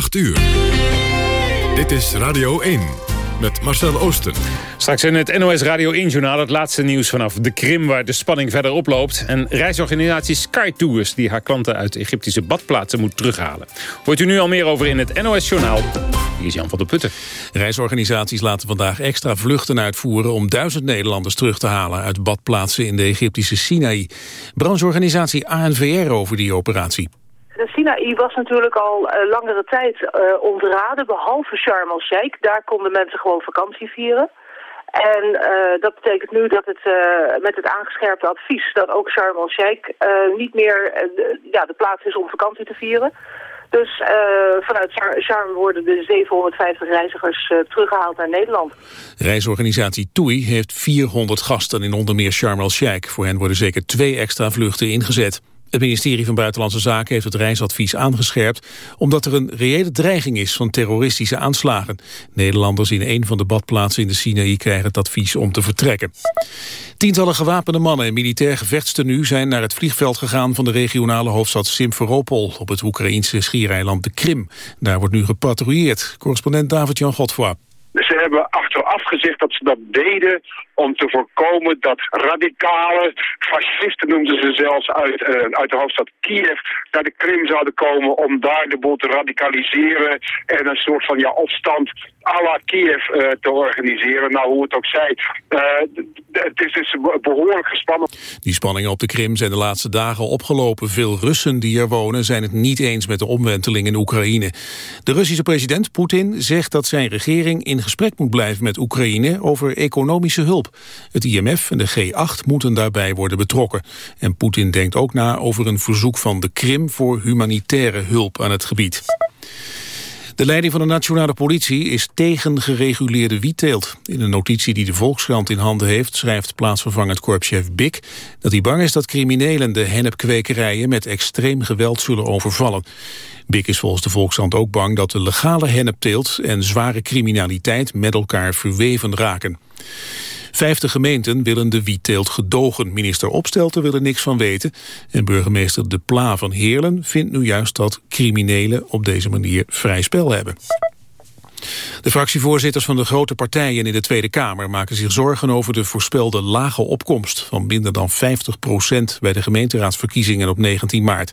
8 uur. Dit is Radio 1 met Marcel Oosten. Straks in het NOS Radio 1-journaal het laatste nieuws vanaf de Krim... waar de spanning verder oploopt. En reisorganisatie Sky Tours die haar klanten uit Egyptische badplaatsen moet terughalen. Hoort u nu al meer over in het NOS-journaal. Hier is Jan van der Putten. Reisorganisaties laten vandaag extra vluchten uitvoeren... om duizend Nederlanders terug te halen uit badplaatsen in de Egyptische Sinaï. Brancheorganisatie ANVR over die operatie. De Sinaï was natuurlijk al uh, langere tijd uh, ontraden, behalve Sharm el-Sheikh. Daar konden mensen gewoon vakantie vieren. En uh, dat betekent nu dat het met het aangescherpte advies dat ook Sharm el-Sheikh niet meer ja, de plaats is om vakantie te vieren. Dus vanuit Sharm worden de 750 reizigers teruggehaald naar Nederland. Reisorganisatie TUI heeft 400 gasten in onder meer Sharm el-Sheikh. Voor hen worden zeker twee extra vluchten ingezet. Het ministerie van Buitenlandse Zaken heeft het reisadvies aangescherpt... omdat er een reële dreiging is van terroristische aanslagen. Nederlanders in een van de badplaatsen in de Sinaï krijgen het advies om te vertrekken. Tientallen gewapende mannen in militair gevechtstenu zijn naar het vliegveld gegaan van de regionale hoofdstad Simferopol op het Oekraïnse schiereiland de Krim. Daar wordt nu gepatrouilleerd. Correspondent David-Jan Godfroy. Gezegd dat ze dat deden om te voorkomen dat radicale fascisten, noemden ze zelfs, uit, uh, uit de hoofdstad Kiev naar de Krim zouden komen om daar de boel te radicaliseren en een soort van ja, opstand à la Kiev uh, te organiseren. Nou, hoe het ook zij. Uh, het is dus behoorlijk gespannen. Die spanningen op de Krim zijn de laatste dagen opgelopen. Veel Russen die er wonen zijn het niet eens met de omwenteling in Oekraïne. De Russische president Poetin zegt dat zijn regering in gesprek moet blijven met Oekraïne over economische hulp. Het IMF en de G8 moeten daarbij worden betrokken. En Poetin denkt ook na over een verzoek van de Krim voor humanitaire hulp aan het gebied. De leiding van de nationale politie is tegen gereguleerde wietteelt. In een notitie die de Volkskrant in handen heeft... schrijft plaatsvervangend korpschef Bik dat hij bang is dat criminelen de hennepkwekerijen met extreem geweld zullen overvallen. Bik is volgens de Volkskrant ook bang dat de legale hennepteelt en zware criminaliteit met elkaar verweven raken. Vijftig gemeenten willen de wietteelt gedogen. Minister Opstelten wil er niks van weten. En burgemeester De Pla van Heerlen vindt nu juist dat criminelen op deze manier vrij spel hebben. De fractievoorzitters van de grote partijen in de Tweede Kamer maken zich zorgen over de voorspelde lage opkomst van minder dan 50 procent bij de gemeenteraadsverkiezingen op 19 maart.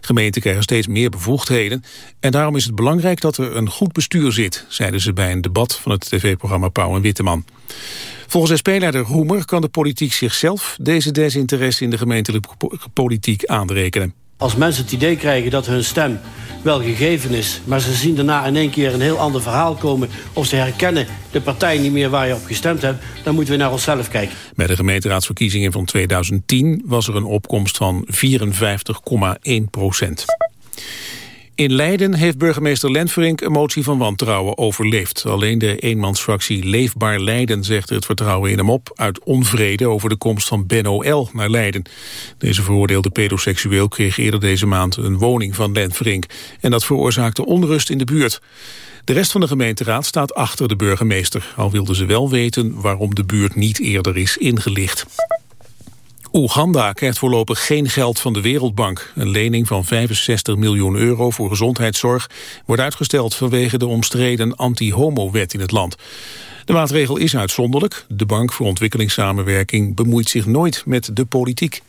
Gemeenten krijgen steeds meer bevoegdheden en daarom is het belangrijk dat er een goed bestuur zit, zeiden ze bij een debat van het tv-programma Pauw en Witteman. Volgens SP-leider Roemer kan de politiek zichzelf deze desinteresse in de gemeentelijke politiek aanrekenen. Als mensen het idee krijgen dat hun stem wel gegeven is... maar ze zien daarna in één keer een heel ander verhaal komen... of ze herkennen de partij niet meer waar je op gestemd hebt... dan moeten we naar onszelf kijken. Bij de gemeenteraadsverkiezingen van 2010 was er een opkomst van 54,1 procent. In Leiden heeft burgemeester Lenverink een motie van wantrouwen overleefd. Alleen de eenmansfractie Leefbaar Leiden zegt het vertrouwen in hem op... uit onvrede over de komst van Benno L. naar Leiden. Deze veroordeelde pedoseksueel kreeg eerder deze maand een woning van Lenverink. En dat veroorzaakte onrust in de buurt. De rest van de gemeenteraad staat achter de burgemeester. Al wilden ze wel weten waarom de buurt niet eerder is ingelicht. Oeganda krijgt voorlopig geen geld van de Wereldbank. Een lening van 65 miljoen euro voor gezondheidszorg wordt uitgesteld vanwege de omstreden anti-homo-wet in het land. De maatregel is uitzonderlijk. De Bank voor Ontwikkelingssamenwerking bemoeit zich nooit met de politiek.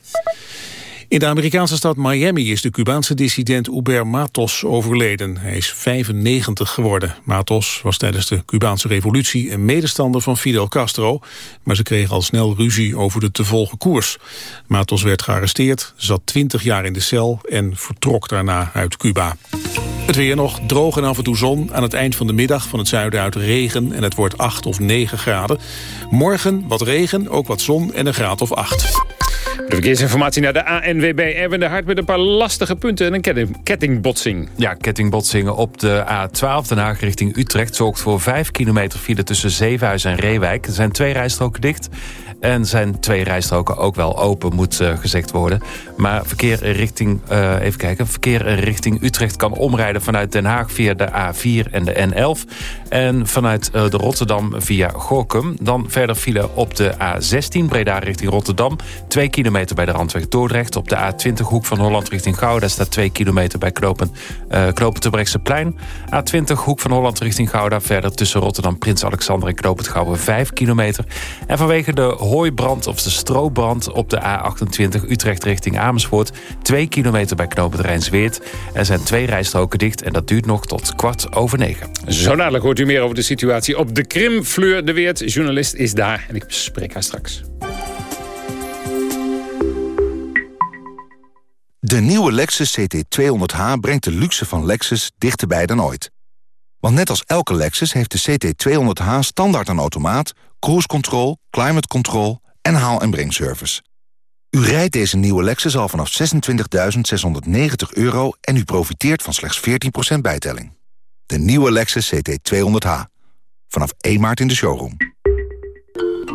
In de Amerikaanse stad Miami is de Cubaanse dissident Uber Matos overleden. Hij is 95 geworden. Matos was tijdens de Cubaanse revolutie een medestander van Fidel Castro... maar ze kregen al snel ruzie over de te volgen koers. Matos werd gearresteerd, zat 20 jaar in de cel en vertrok daarna uit Cuba. Het weer nog, droog en af en toe zon. Aan het eind van de middag van het zuiden uit regen en het wordt 8 of 9 graden. Morgen wat regen, ook wat zon en een graad of 8. De verkeersinformatie naar de ANWB. Erwin de Hart met een paar lastige punten en een kettingbotsing. Ja, kettingbotsingen op de A12 Den Haag richting Utrecht... zorgt voor 5 kilometer file tussen Zevenhuizen en Reewijk. Er zijn twee rijstroken dicht. En zijn twee rijstroken ook wel open, moet gezegd worden. Maar verkeer richting, even kijken, verkeer richting Utrecht kan omrijden vanuit Den Haag via de A4 en de N11. En vanuit de Rotterdam via Gorkum. Dan verder file op de A16 Breda richting Rotterdam. 2 kilometer bij de Randweg Dordrecht. Op de A20 Hoek van Holland richting Gouda staat 2 kilometer bij Knopen, uh, Knopen plein. A20 Hoek van Holland richting Gouda. Verder tussen Rotterdam, Prins Alexander en Knopen Gouwen 5 kilometer. En vanwege de hooibrand of de stroopbrand op de A28 Utrecht richting Amersfoort. 2 kilometer bij Knopen Rijnsweert. Er zijn twee rijstroken dicht en dat duurt nog tot kwart over negen. Zo dadelijk hoort u meer over de situatie op de Krim. Fleur de Weert, journalist, is daar en ik spreek haar straks. De nieuwe Lexus CT200H brengt de luxe van Lexus dichterbij dan ooit. Want net als elke Lexus heeft de CT200H standaard een automaat... cruise control, climate control en haal- en brengservice. U rijdt deze nieuwe Lexus al vanaf 26.690 euro... en u profiteert van slechts 14% bijtelling. De nieuwe Lexus CT200H. Vanaf 1 maart in de showroom.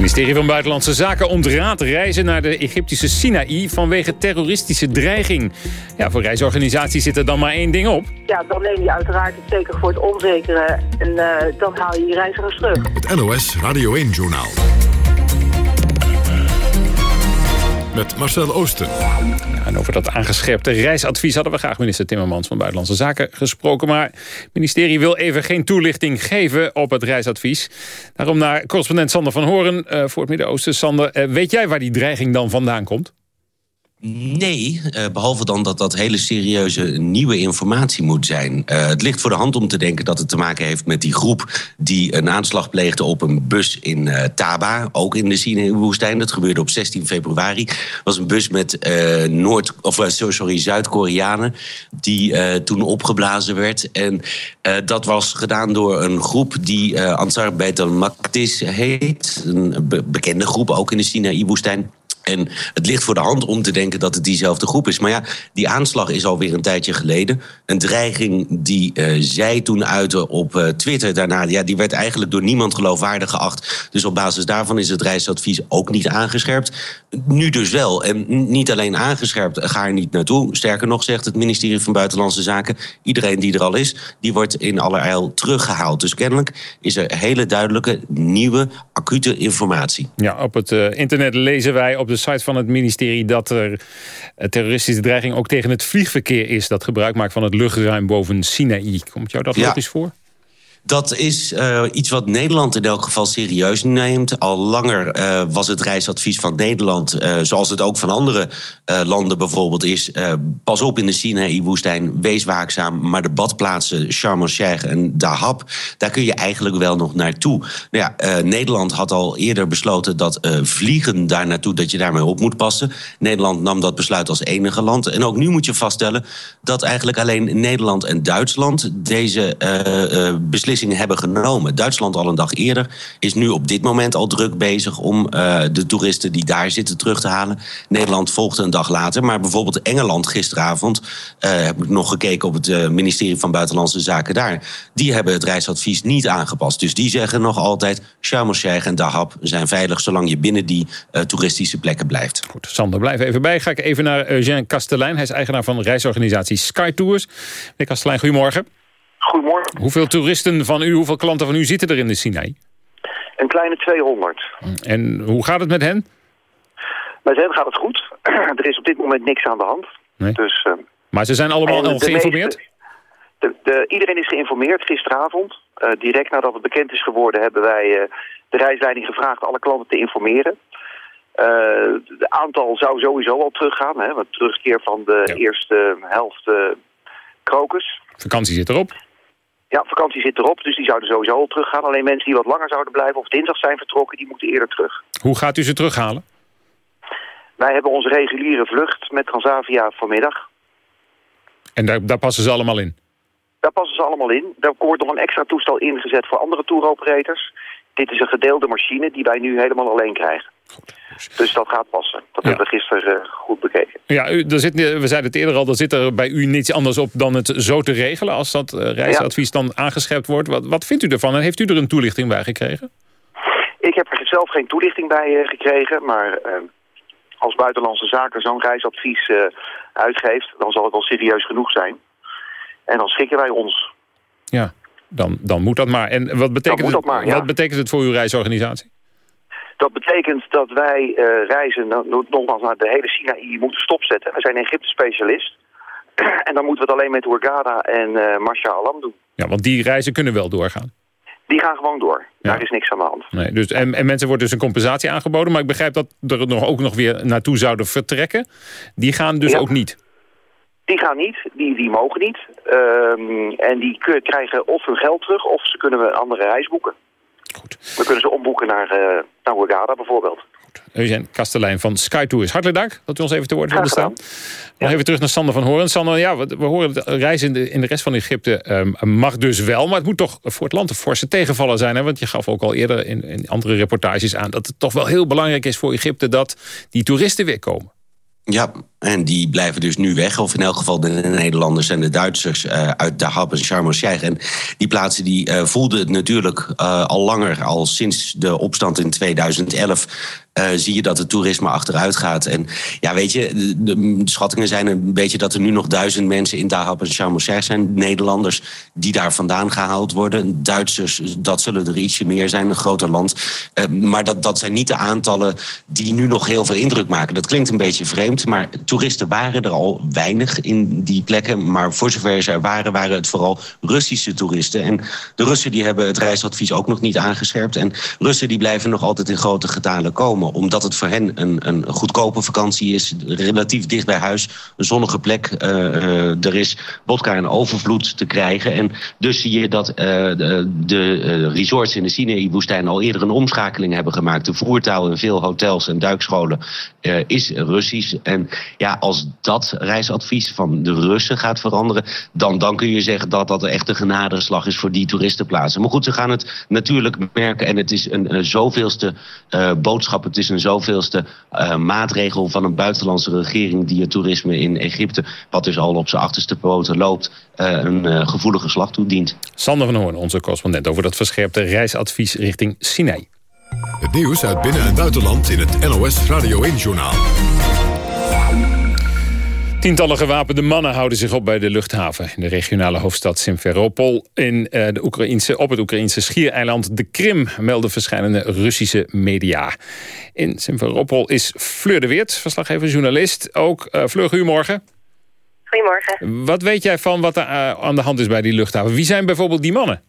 Ministerie van Buitenlandse Zaken ontraadt reizen naar de Egyptische Sinaï vanwege terroristische dreiging. Ja, voor reisorganisaties zit er dan maar één ding op. Ja, dan neem je uiteraard het zeker voor het onzekere en uh, dan haal je je reizigers terug. Het NOS Radio 1 Journaal. Met Marcel Oosten. En over dat aangescherpte reisadvies hadden we graag minister Timmermans van Buitenlandse Zaken gesproken. Maar het ministerie wil even geen toelichting geven op het reisadvies. Daarom naar correspondent Sander van Horen uh, voor het Midden-Oosten. Sander, uh, weet jij waar die dreiging dan vandaan komt? Nee, uh, behalve dan dat dat hele serieuze nieuwe informatie moet zijn. Uh, het ligt voor de hand om te denken dat het te maken heeft met die groep... die een aanslag pleegde op een bus in uh, Taba, ook in de Sinai-woestijn. Dat gebeurde op 16 februari. Het was een bus met Noord, of, sorry, Zuid-Koreanen die toen opgeblazen werd. En dat was gedaan door een groep die Ansar Beit al-Maktis heet. Een be bekende groep, ook in de Sinai-woestijn. En het ligt voor de hand om te denken dat het diezelfde groep is. Maar ja, die aanslag is alweer een tijdje geleden. Een dreiging die uh, zij toen uitte op uh, Twitter daarna... Ja, die werd eigenlijk door niemand geloofwaardig geacht. Dus op basis daarvan is het reisadvies ook niet aangescherpt. Nu dus wel. En niet alleen aangescherpt, ga er niet naartoe. Sterker nog zegt het ministerie van Buitenlandse Zaken... iedereen die er al is, die wordt in allerijl teruggehaald. Dus kennelijk is er hele duidelijke, nieuwe, acute informatie. Ja, op het internet lezen wij op de site van het ministerie... dat er terroristische dreiging ook tegen het vliegverkeer is... dat gebruik maakt van het luchtruim boven Sinaï. Komt jou dat ja. logisch voor? Dat is uh, iets wat Nederland in elk geval serieus neemt. Al langer uh, was het reisadvies van Nederland, uh, zoals het ook van andere landen bijvoorbeeld is... pas op in de Sinaï-woestijn, wees waakzaam. Maar de badplaatsen Sharm el-Sheikh en Dahab, daar kun je eigenlijk wel nog naartoe. Nou ja, Nederland had al eerder besloten dat vliegen daar naartoe... dat je daarmee op moet passen. Nederland nam dat besluit als enige land. En ook nu moet je vaststellen dat eigenlijk alleen Nederland en Duitsland... deze beslissing hebben genomen. Duitsland al een dag eerder is nu op dit moment al druk bezig om uh, de toeristen die daar zitten terug te halen. Nederland volgde een dag later. Maar bijvoorbeeld Engeland gisteravond, uh, heb ik nog gekeken op het uh, ministerie van Buitenlandse Zaken daar. Die hebben het reisadvies niet aangepast. Dus die zeggen nog altijd: Sharm el-Sheikh en Dahab zijn veilig zolang je binnen die toeristische plekken blijft. Goed, Sander, blijf even bij. Ga ik even naar Eugène Kastelein. Hij is eigenaar van reisorganisatie Sky Tours. Meneer Kastelein, goedemorgen. Goedemorgen. Hoeveel toeristen van u, hoeveel klanten van u zitten er in de Sinai? Een kleine 200. En hoe gaat het met hen? Met hen gaat het goed. er is op dit moment niks aan de hand. Nee. Dus, uh, maar ze zijn allemaal al geïnformeerd? Meeste, de, de, iedereen is geïnformeerd gisteravond. Uh, direct nadat het bekend is geworden hebben wij uh, de reisleiding gevraagd alle klanten te informeren. Het aantal zou sowieso al teruggaan. Hè, want terugkeer van de ja. eerste helft krokus. Vakantie zit erop. Ja, vakantie zit erop, dus die zouden sowieso al teruggaan. Alleen mensen die wat langer zouden blijven of dinsdag zijn vertrokken, die moeten eerder terug. Hoe gaat u ze terughalen? Wij hebben onze reguliere vlucht met Transavia vanmiddag. En daar, daar passen ze allemaal in? Daar passen ze allemaal in. Daar wordt nog een extra toestel ingezet voor andere touroperators. Dit is een gedeelde machine die wij nu helemaal alleen krijgen. Dus dat gaat passen. Dat hebben we gisteren uh, goed bekeken. Ja, u, er zit, we zeiden het eerder al, er zit er bij u niets anders op dan het zo te regelen... als dat uh, reisadvies dan aangescherpt wordt. Wat, wat vindt u ervan en heeft u er een toelichting bij gekregen? Ik heb er zelf geen toelichting bij gekregen, maar als Buitenlandse Zaken zo'n reisadvies uitgeeft... dan zal het wel serieus genoeg zijn. En dan schikken wij ons. Ja, dan, dan moet dat maar. En wat betekent, het, maar, ja. wat betekent het voor uw reisorganisatie? Dat betekent dat wij uh, reizen nogmaals naar de hele Sinaï moeten stopzetten. We zijn Egypte-specialist. en dan moeten we het alleen met Hurghada en uh, Masha Alam doen. Ja, want die reizen kunnen wel doorgaan. Die gaan gewoon door. Ja. Daar is niks aan de hand. Nee, dus, en, en mensen wordt dus een compensatie aangeboden. Maar ik begrijp dat er nog, ook nog weer naartoe zouden vertrekken. Die gaan dus ja. ook niet. Die gaan niet, die, die mogen niet. Um, en die krijgen of hun geld terug of ze kunnen een andere reis boeken. Goed. We kunnen ze omboeken naar, uh, naar Hurghada bijvoorbeeld. Eugène Kastelein van Sky Tours. Hartelijk dank dat u ons even te woord wilde staan. Nog even terug naar Sander van Horen. Sander, ja, we, we horen het reizen in de, in de rest van Egypte um, mag dus wel. Maar het moet toch voor het land een forse tegenvallen zijn. Hè? Want je gaf ook al eerder in, in andere reportages aan... dat het toch wel heel belangrijk is voor Egypte dat die toeristen weer komen. Ja, en die blijven dus nu weg. Of in elk geval de Nederlanders en de Duitsers uh, uit Dahab en Sharm el-Sheikh. En die plaatsen die uh, voelden het natuurlijk uh, al langer. Al sinds de opstand in 2011 uh, zie je dat het toerisme achteruit gaat. En ja, weet je, de, schattingen zijn een beetje dat er nu nog duizend mensen in Dahab en Sharm el-Sheikh zijn. Nederlanders die daar vandaan gehaald worden. Duitsers, dat zullen er ietsje meer zijn, een groter land. Uh, maar dat, dat zijn niet de aantallen die nu nog heel veel indruk maken. Dat klinkt een beetje vreemd, maar toeristen waren er al weinig in die plekken. Maar voor zover ze er waren, waren het vooral Russische toeristen. En de Russen die hebben het reisadvies ook nog niet aangescherpt. En Russen die blijven nog altijd in grote getalen komen omdat het voor hen een, een goedkope vakantie is. Relatief dicht bij huis. Een zonnige plek. Uh, uh, er is vodka en overvloed te krijgen. En dus zie je dat uh, de, resorts in de Sinaï-woestijn al eerder een omschakeling hebben gemaakt. De voertaal in veel hotels en duikscholen is Russisch. En ja, als dat reisadvies van de Russen gaat veranderen... dan, dan kun je zeggen dat dat echt een genadeslag is voor die toeristenplaatsen. Maar goed, ze gaan het natuurlijk merken. En het is een, zoveelste boodschap... Het is een zoveelste uh, maatregel van een buitenlandse regering... die het toerisme in Egypte, wat dus al op zijn achterste poten loopt... Uh, een uh, gevoelige slag toedient. Sander van Hoorn, onze correspondent... over dat verscherpte reisadvies richting Sinai. Het nieuws uit binnen- en buitenland in het NOS Radio 1-journaal. Tientallen gewapende mannen houden zich op bij de luchthaven... in de regionale hoofdstad Simferopol in, uh, de Oekraïnse, op het Oekraïnse schiereiland de Krim... melden verschillende Russische media. In Simferopol is Fleur de Weert, verslaggever journalist. Ook uh, Fleur, goedemorgen. Goedemorgen. Wat weet jij van wat er uh, aan de hand is bij die luchthaven? Wie zijn bijvoorbeeld die mannen?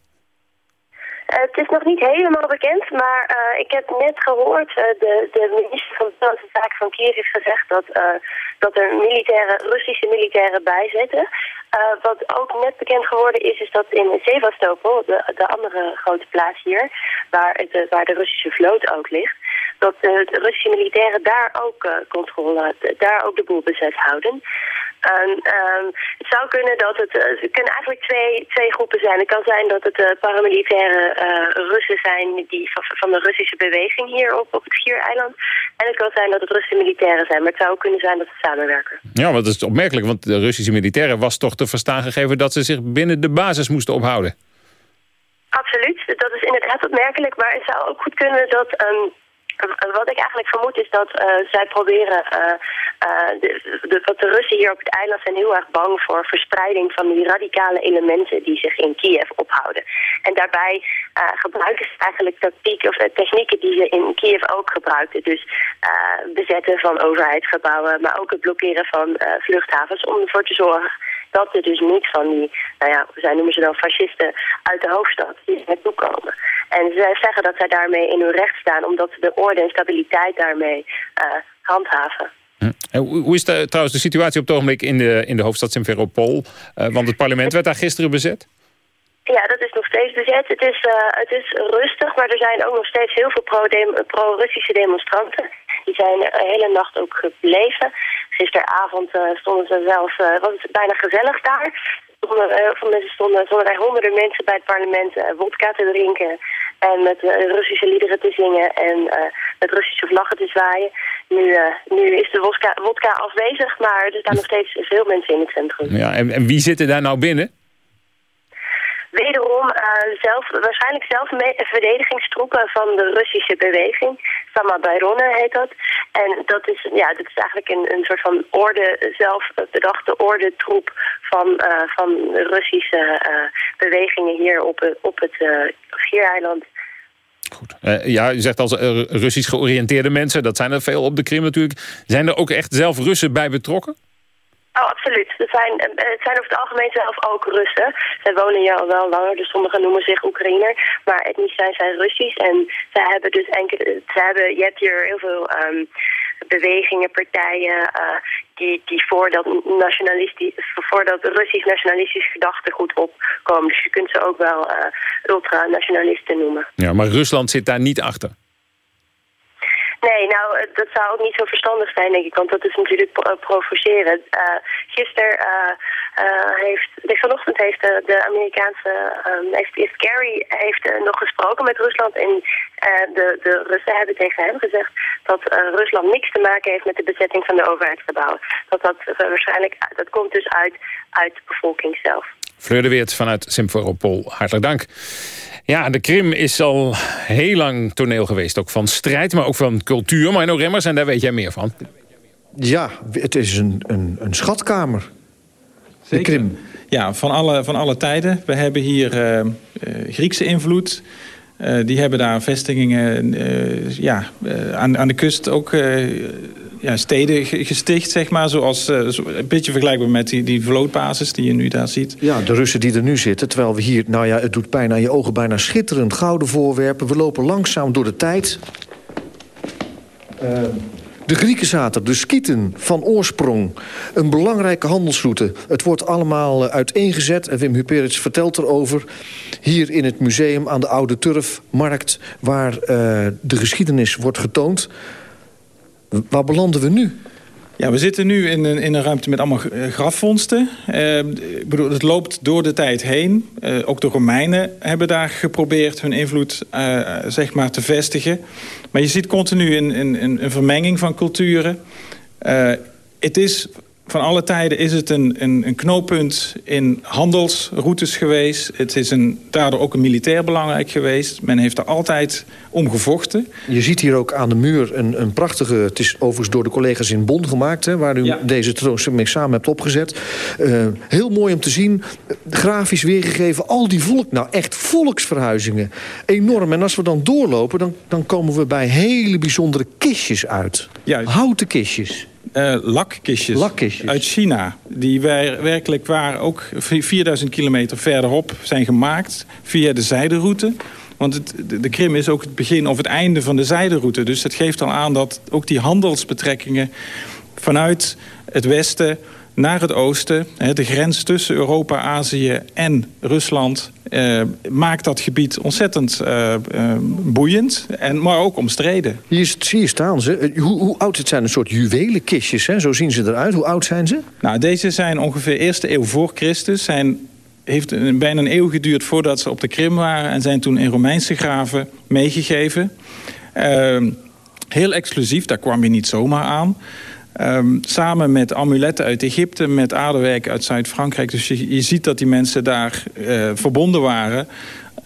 Uh, het is nog niet helemaal bekend, maar uh, ik heb net gehoord, uh, de, de minister van Buitenlandse Zaken van Kiev heeft gezegd dat, dat er militaire, Russische militairen bij zitten. wat ook net bekend geworden is, is dat in Sevastopol, de, de andere grote plaats hier, waar, het, waar de Russische vloot ook ligt, dat de Russische militairen daar ook controle, daar ook de boel bezet houden. Ehm, het zou kunnen dat het, uh, het kunnen eigenlijk twee, twee groepen zijn. Het kan zijn dat het uh, paramilitaire uh, Russen zijn die, van, van, de Russische beweging hier op, op het Schiereiland. En het kan zijn dat het Russische militairen zijn. Maar het zou ook kunnen zijn dat ze samenwerken. Ja, want dat is opmerkelijk, want de Russische militairen was toch te verstaan gegeven dat ze zich binnen de basis moesten ophouden. Absoluut, dat is inderdaad opmerkelijk. Maar het zou ook goed kunnen dat... Um, wat ik eigenlijk vermoed is dat uh, zij proberen... Uh, uh, de, de, wat de Russen hier op het eiland zijn heel erg bang voor verspreiding van die radicale elementen die zich in Kiev ophouden. En daarbij gebruiken ze eigenlijk tactieken of technieken die ze in Kiev ook gebruikten. Dus bezetten van overheidsgebouwen, maar ook het blokkeren van vluchthavens om ervoor te zorgen dat er dus niet van die, nou ja, zij noemen ze dan fascisten uit de hoofdstad die naartoe komen. En zij zeggen dat zij daarmee in hun recht staan, omdat ze de orde en stabiliteit daarmee uh, handhaven. Hm. Hoe is de, trouwens de situatie op het ogenblik in de, in de hoofdstad Simferopol? Uh, want het parlement werd daar gisteren bezet. Ja, dat is nog steeds bezet. Het is, uh, het is rustig, maar er zijn ook nog steeds heel veel pro-Russische -dem demonstranten. Die zijn de hele nacht ook gebleven. Gisteravond uh, stonden ze zelfs, was het bijna gezellig daar. Stonden, veel mensen stonden, stonden er honderden mensen bij het parlement uh, wodka te drinken. En met Russische liederen te zingen en met Russische vlaggen te zwaaien. Nu, nu is de wodka, wodka afwezig, maar er staan nog steeds veel mensen in het centrum. Ja, en, en wie zitten daar nou binnen? Wederom uh, zelf, waarschijnlijk zelf verdedigingstroepen van de Russische beweging. Samabayronen heet dat. En dat is, ja, dat is eigenlijk een, een soort van orde, zelf bedachte ordentroep van, uh, van Russische uh, bewegingen hier op, op het Schiereiland. Goed. ja, je zegt als Russisch georiënteerde mensen, dat zijn er veel op de Krim natuurlijk. Zijn er ook echt zelf Russen bij betrokken? Oh, absoluut. Het zijn, het zijn over het algemeen zelf ook Russen. Zij wonen hier al wel langer, dus sommigen noemen zich Oekraïner. Maar etnisch zijn zij Russisch. En zij hebben dus enkele... Zij hebben, je hebt hier heel veel um, bewegingen, partijen... Die, die voor dat, nationalistisch, voor dat Russisch nationalistisch gedachtegoed opkomen. Dus je kunt ze ook wel uh, ultranationalisten noemen. Ja, maar Rusland zit daar niet achter? Nee, nou, dat zou ook niet zo verstandig zijn, denk ik. Want dat is natuurlijk pro provoceren. Uh, gisteren heeft, vanochtend heeft de, Amerikaanse, um, heeft Kerry heeft nog gesproken met Rusland. En de, de Russen hebben tegen hem gezegd dat Rusland niks te maken heeft met de bezetting van de overheidsgebouwen. Dat dat waarschijnlijk, dat komt dus uit, uit de bevolking zelf. Fleur de Weert vanuit Simferopol, hartelijk dank. Ja, de Krim is al heel lang toneel geweest. Ook van strijd, maar ook van cultuur. Maar in Remmers, en daar weet jij meer van. Ja, het is een, een, een schatkamer. De Krim. Ja, van alle, van alle tijden. We hebben hier uh, Griekse invloed. Uh, die hebben daar vestigingen uh, ja, aan, aan de kust ook ja, steden gesticht, zeg maar. Zoals, uh, een beetje vergelijkbaar met die, die vlootbasis die je nu daar ziet. Ja, de Russen die er nu zitten. Terwijl we hier, nou ja, het doet pijn aan je ogen. Bijna schitterend gouden voorwerpen. We lopen langzaam door de tijd. Uh, de Grieken zaten, de Skieten van oorsprong. Een belangrijke handelsroute. Het wordt allemaal eh, uiteengezet en Wim Huperits vertelt erover... hier in het museum aan de Oude Turfmarkt... waar uh, de geschiedenis wordt getoond... Waar belanden we nu? Ja, we zitten nu in een, in een ruimte met allemaal eh, grafvondsten. Uh, ik bedoel, het loopt door de tijd heen. Uh, ook de Romeinen hebben daar geprobeerd hun invloed uh, zeg maar te vestigen. Maar je ziet continu een, een, een vermenging van culturen. het is van alle tijden is het een, een, een, knooppunt in handelsroutes geweest. Het is een, daardoor ook een militair belangrijk geweest. Men heeft er altijd om gevochten. Je ziet hier ook aan de muur een, een prachtige... het is overigens door de collega's in Bonn gemaakt... Hè, waar u ja. deze mee samen hebt opgezet. Uh, heel mooi om te zien, grafisch weergegeven... al die volk, nou echt volksverhuizingen. Enorm. En als we dan doorlopen, dan, dan komen we bij hele bijzondere kistjes uit. Ja. Houten kistjes. Uh, lakkistjes, lakkistjes uit China. Die wij werkelijk waar ook 4000 kilometer verderop zijn gemaakt via de zijderoute. Want het, de Krim is ook het begin of het einde van de zijderoute. Dus het geeft al aan dat ook die handelsbetrekkingen vanuit het westen naar het oosten. De grens tussen Europa, Azië en Rusland uh, maakt dat gebied ontzettend uh, uh, boeiend, en, maar ook omstreden. Hier, hier staan ze. Hoe, hoe, oud het zijn? Een soort juwelenkistjes, hè? zo zien ze eruit. Hoe oud zijn ze? Nou, deze zijn ongeveer eerste eeuw voor Christus. Zijn, heeft een, bijna een eeuw geduurd voordat ze op de Krim waren... en zijn toen in Romeinse graven meegegeven. Ehm, heel exclusief, daar kwam je niet zomaar aan... Um, samen met amuletten uit Egypte, met aardewerk uit Zuid-Frankrijk. Dus je, je, ziet dat die mensen daar uh, verbonden waren...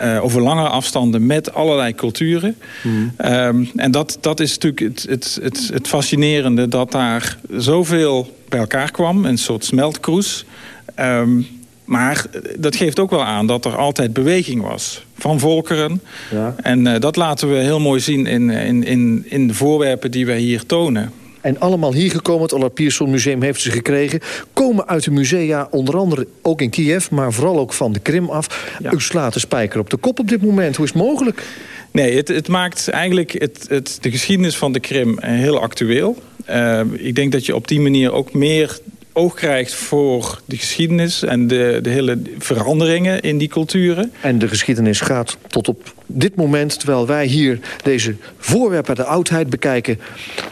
Uh, over lange afstanden met allerlei culturen. Mm. Um, en dat, dat is natuurlijk het, het, het, het, fascinerende... dat daar zoveel bij elkaar kwam, een soort smeltkroes... Um, maar dat geeft ook wel aan dat er altijd beweging was van volkeren. Ja. En uh, dat laten we heel mooi zien in, in, in, in de voorwerpen die wij hier tonen. En allemaal hier gekomen, het Allard Pierson Museum heeft ze gekregen... komen uit de musea, onder andere ook in Kiev... maar vooral ook van de Krim af. Ja. U slaat de spijker op de kop op dit moment. Hoe is het mogelijk? Nee, het, het maakt eigenlijk het, het, de geschiedenis van de Krim heel actueel. Uh, ik denk dat je op die manier ook meer oog krijgt voor de geschiedenis... en de, de hele veranderingen in die culturen. En de geschiedenis gaat tot op dit moment... terwijl wij hier deze voorwerpen uit de oudheid bekijken...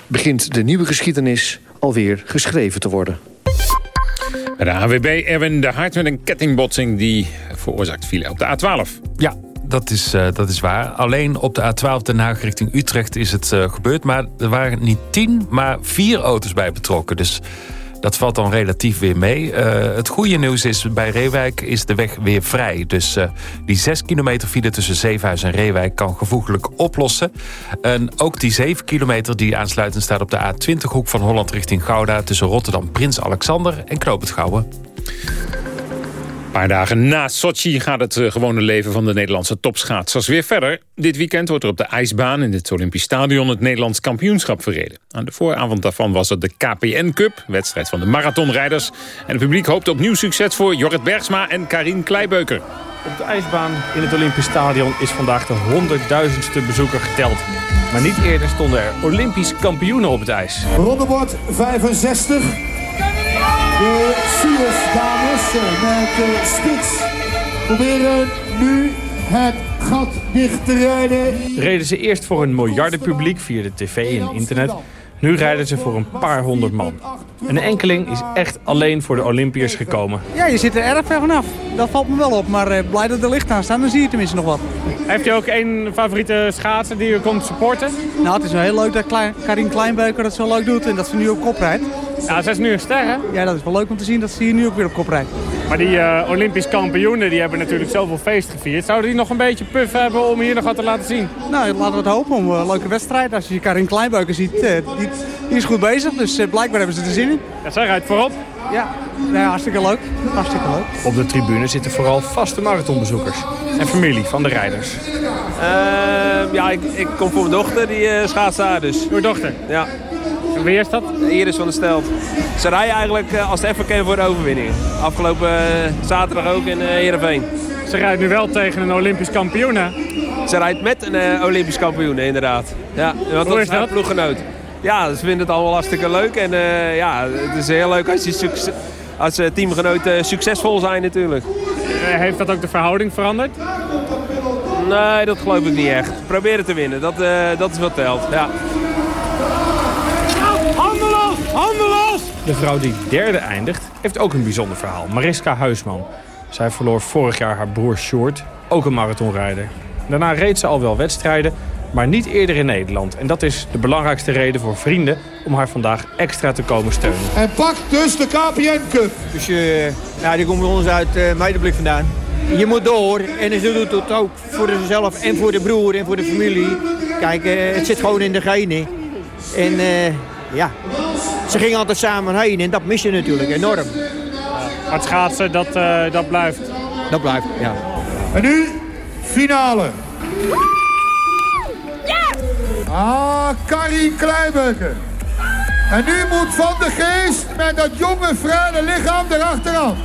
begint de nieuwe geschiedenis alweer geschreven te worden. De AWB Erwin de Hart met een kettingbotsing... die veroorzaakt file op de A12. Ja, dat is, uh, dat is waar. Alleen op de A12 Den Haag richting Utrecht is het uh, gebeurd. Maar er waren niet tien, maar vier auto's bij betrokken. Dus dat valt dan relatief weer mee. Uh, het goede nieuws is, bij Reewijk is de weg weer vrij. Dus uh, die 6 kilometer file tussen Zevenhuis en Reewijk kan gevoeglijk oplossen. En ook die 7 kilometer die aansluitend staat op de A20-hoek van Holland richting Gouda... tussen Rotterdam Prins Alexander en Knoop het. Een paar dagen na Sochi gaat het eh, gewone leven van de Nederlandse topschaatsers weer verder. Dit weekend wordt er op de ijsbaan in het Olympisch Stadion het Nederlands kampioenschap verreden. Aan de vooravond daarvan was het de KPN Cup, wedstrijd van de marathonrijders. En het publiek hoopt opnieuw succes voor Jorrit Bergsma en Karin Kleibeuker. Op de ijsbaan in het Olympisch Stadion is vandaag de honderdduizendste bezoeker geteld. Maar niet eerder stonden er Olympisch kampioenen op het ijs. Rondebord 65. De Siers dames met de spits proberen nu het gat dicht te rijden. Reden ze eerst voor een miljardenpubliek via de tv en internet. Nu rijden ze voor een paar honderd man. En de enkeling is echt alleen voor de Olympiërs gekomen. Ja, je zit er erg ver vanaf. Dat valt me wel op. Maar uh, blij dat er licht aan staat, dan zie je tenminste nog wat. Heeft u ook één favoriete schaatser die u komt supporten? Nou, het is wel heel leuk dat Klein, Karin Kleinbeuker dat zo leuk doet en dat ze nu op kop rijdt. Ja, ze is nu een ster, hè? Ja, dat is wel leuk om te zien dat ze hier nu ook weer op kop rijdt. Maar die uh, Olympisch kampioenen die hebben natuurlijk zoveel feest gevierd. Zouden die nog een beetje puff hebben om hier nog wat te laten zien? Nou, laten we het hopen om een leuke wedstrijd. Als je Karin Kleinbeuker ziet, uh, die, die, is goed bezig. Dus uh, blijkbaar hebben ze er zin in. Ja, zij rijdt voorop. Ja, ja, hartstikke leuk. Hartstikke leuk. Op de tribune zitten vooral vaste marathonbezoekers. En familie van de rijders. ja, ik, ik, kom voor mijn dochter, die schaats daar dus. Uw dochter? Ja. En wie is dat? Iris van der Stelt. Ze rijden eigenlijk als het even kan voor de overwinning. Afgelopen zaterdag ook in Heerenveen. Ze rijdt nu wel tegen een Olympisch kampioen, hè? Ze rijdt met een Olympisch kampioen, inderdaad. Ja, wat Hoe is dat? Ploeggenoot. Ja, ze vinden het allemaal hartstikke leuk. En uh, ja, het is heel leuk als, je als teamgenoten succesvol zijn natuurlijk. Heeft dat ook de verhouding veranderd? Nee, dat geloof ik niet echt. Proberen te winnen, dat, uh, dat is wat telt. Ja. Handelos! De vrouw die derde eindigt, heeft ook een bijzonder verhaal. Mariska Huisman. Zij verloor vorig jaar haar broer Short, ook een marathonrijder. Daarna reed ze al wel wedstrijden, maar niet eerder in Nederland. En dat is de belangrijkste reden voor vrienden om haar vandaag extra te komen steunen. En pak dus de KPN Cup. Dus uh, ja, die komt bij ons uit uh, Meidenblik vandaan. Je moet door en ze doet het ook voor zichzelf en voor de broer en voor de familie. Kijk, uh, het zit gewoon in de genen. En ja, ze gingen altijd samen heen en dat mis je natuurlijk enorm. Maar het schaatsen, dat, dat blijft? Dat blijft, ja. En nu, finale. Ah, Carrie Kleiberger. En nu moet Van de Geest met dat jonge, vrije lichaam erachteraan.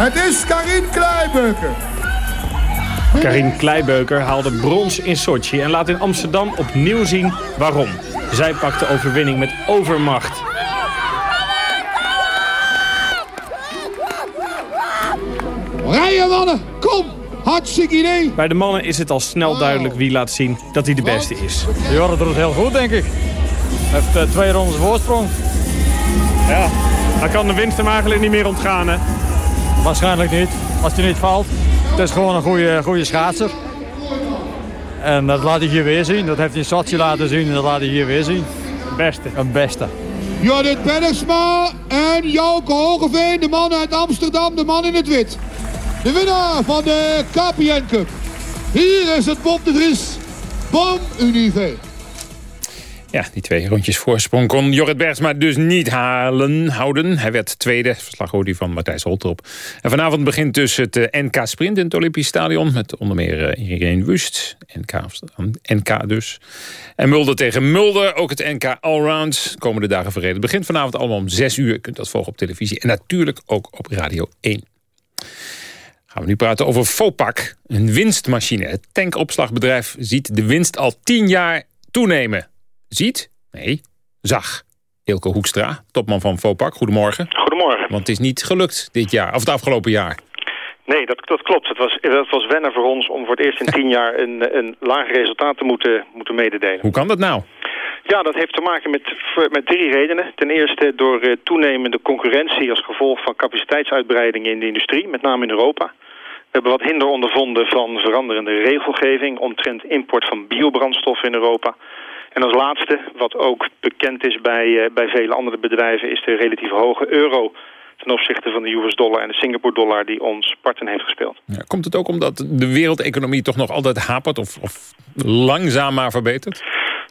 Het is Karin Kleibeuker. Karin Kleibeuker haalde brons in Sochi en laat in Amsterdam opnieuw zien waarom. Zij pakt de overwinning met overmacht. Rijden mannen, kom! Hartstikke idee! Bij de mannen is het al snel duidelijk wie laat zien dat hij de beste is. Jorre doet het heel goed, denk ik. Hij heeft uh, twee rondes voorsprong. Ja, dan kan de winst hem eigenlijk niet meer ontgaan, hè? Waarschijnlijk niet, als hij niet valt. Het is gewoon een goede, goede schaatser. En dat laat hij hier weer zien. Dat heeft hij in Sochi laten zien en dat laat hij hier weer zien. Beste. Een beste. Judith Bennisma en Jouke Hogeveen, de man uit Amsterdam, de man in het wit. De winnaar van de KPN Cup. Hier is het Bob de Vries. Bom Unive. Ja, die twee rondjes voorsprong kon Jorrit Bergsma dus niet halen, houden. Hij werd tweede, verslag hij van Matthijs Holtrop. En vanavond begint dus het eh, NK Sprint in het Olympisch Stadion... met onder meer uh, Irene Wust, NK, NK dus. En Mulder tegen Mulder, ook het NK Allround. Komende dagen verreden. Het begint vanavond allemaal om 6 uur. Je kunt dat volgen op televisie en natuurlijk ook op Radio 1. Gaan we nu praten over Fopak, een winstmachine. Het tankopslagbedrijf ziet de winst al 10 jaar toenemen. Ziet? Nee, zag. Ilke Hoekstra, topman van Fopak. Goedemorgen. Goedemorgen. Want het is niet gelukt dit jaar, of het afgelopen jaar. Nee, dat, dat klopt. Het was, dat was wennen voor ons om voor het eerst in tien jaar een, een laag resultaat te moeten, moeten mededelen. Hoe kan dat nou? Ja, dat heeft te maken met, met drie redenen. Ten eerste door uh, toenemende concurrentie als gevolg van capaciteitsuitbreiding in de industrie, met name in Europa. We hebben wat hinder ondervonden van veranderende regelgeving omtrent import van biobrandstoffen in Europa. En als laatste, wat ook bekend is bij, uh, bij vele andere bedrijven, is de relatief hoge euro ten opzichte van de US dollar en de Singapore dollar die ons parten heeft gespeeld. Ja, komt het ook omdat de wereldeconomie toch nog altijd hapert of, of langzaam maar verbetert?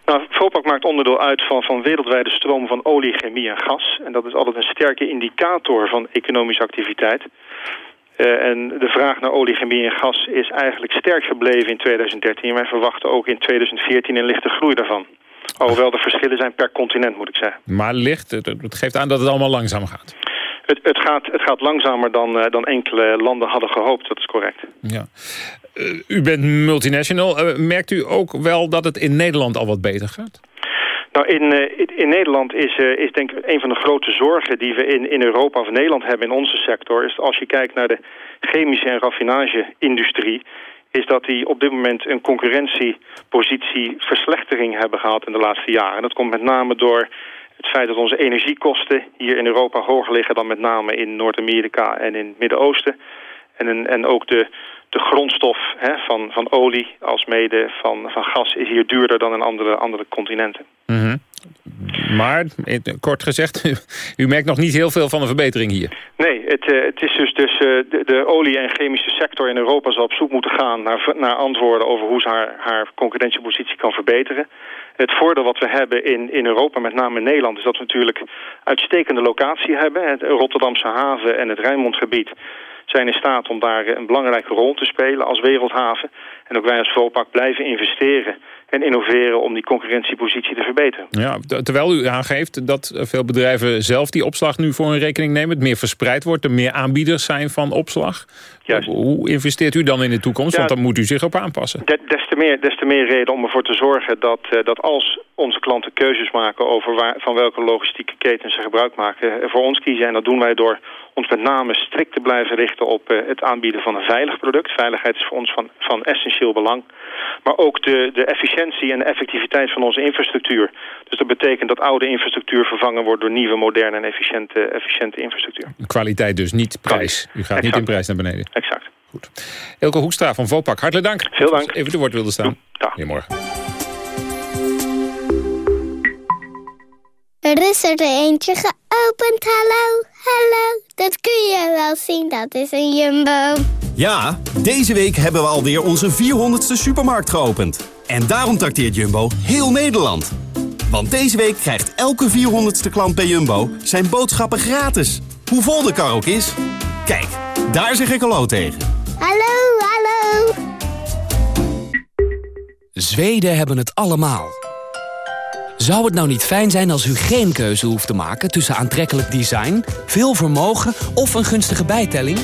Nou, Vopak maakt onderdeel uit van, van wereldwijde stroom van olie, chemie en gas. En dat is altijd een sterke indicator van economische activiteit. Uh, en de vraag naar olie, chemie en gas is eigenlijk sterk gebleven in 2013. Wij verwachten ook in 2014 een lichte groei daarvan. Alhoewel de verschillen zijn per continent, moet ik zeggen. Maar licht, het, het geeft aan dat het allemaal langzaam gaat. Het, het, gaat, het gaat langzamer dan, uh, dan enkele landen hadden gehoopt, dat is correct. Ja. Uh, u bent multinational. Uh, merkt u ook wel dat het in Nederland al wat beter gaat? Nou, in, in, in Nederland is, is denk ik een van de grote zorgen die we in, in Europa of Nederland hebben in onze sector... is als je kijkt naar de chemische en raffinage-industrie is dat die op dit moment een concurrentiepositie verslechtering hebben gehad in de laatste jaren. En dat komt met name door het feit dat onze energiekosten hier in Europa hoger liggen dan met name in Noord-Amerika en in het Midden-Oosten. En, en ook de, de grondstof hè, van, van olie als mede van, van gas is hier duurder dan in andere, andere continenten. Mm -hmm. Maar, kort gezegd, u merkt nog niet heel veel van een verbetering hier. Nee, het, uh, het is dus, dus uh, de, de olie- en chemische sector in Europa zal op zoek moeten gaan naar, naar antwoorden over hoe ze haar, haar concurrentiepositie kan verbeteren. Het voordeel wat we hebben in, in Europa, met name in Nederland, is dat we natuurlijk uitstekende locatie hebben. Het Rotterdamse haven en het Rijnmondgebied zijn in staat om daar een belangrijke rol te spelen als wereldhaven. En ook wij als Vopak blijven investeren en innoveren om die concurrentiepositie te verbeteren. Ja, terwijl u aangeeft dat veel bedrijven zelf die opslag nu voor hun rekening nemen, het meer verspreid wordt, er meer aanbieders zijn van opslag. Juist. Hoe investeert u dan in de toekomst? Ja, Want dan moet u zich op aanpassen. De, des, te meer, des te meer reden om ervoor te zorgen dat, uh, dat als onze klanten keuzes maken over waar, van welke logistieke keten ze gebruik maken, voor ons kiezen. En dat doen wij door ons met name strikt te blijven richten op uh, het aanbieden van een veilig product. Veiligheid is voor ons van, van essentieel belang. Maar ook de, de efficiëntie en de effectiviteit van onze infrastructuur. Dus dat betekent dat oude infrastructuur vervangen wordt door nieuwe, moderne en efficiënte, efficiënte infrastructuur. Kwaliteit dus, niet prijs. U gaat exact. niet in prijs naar beneden. Exact. Goed. Elke Hoekstra van Vopak, hartelijk dank. Veel dank. Even te woord wilde staan. Dag. Goedemorgen. Er is er eentje geopend, hallo, hallo. Dat kun je wel zien, dat is een jumbo. Ja, deze week hebben we alweer onze 400ste supermarkt geopend. En daarom trakteert Jumbo heel Nederland. Want deze week krijgt elke 400ste klant bij Jumbo zijn boodschappen gratis. Hoe vol de kar ook is. Kijk, daar zeg ik hallo tegen. Hallo, hallo. Zweden hebben het allemaal. Zou het nou niet fijn zijn als u geen keuze hoeft te maken... tussen aantrekkelijk design, veel vermogen of een gunstige bijtelling?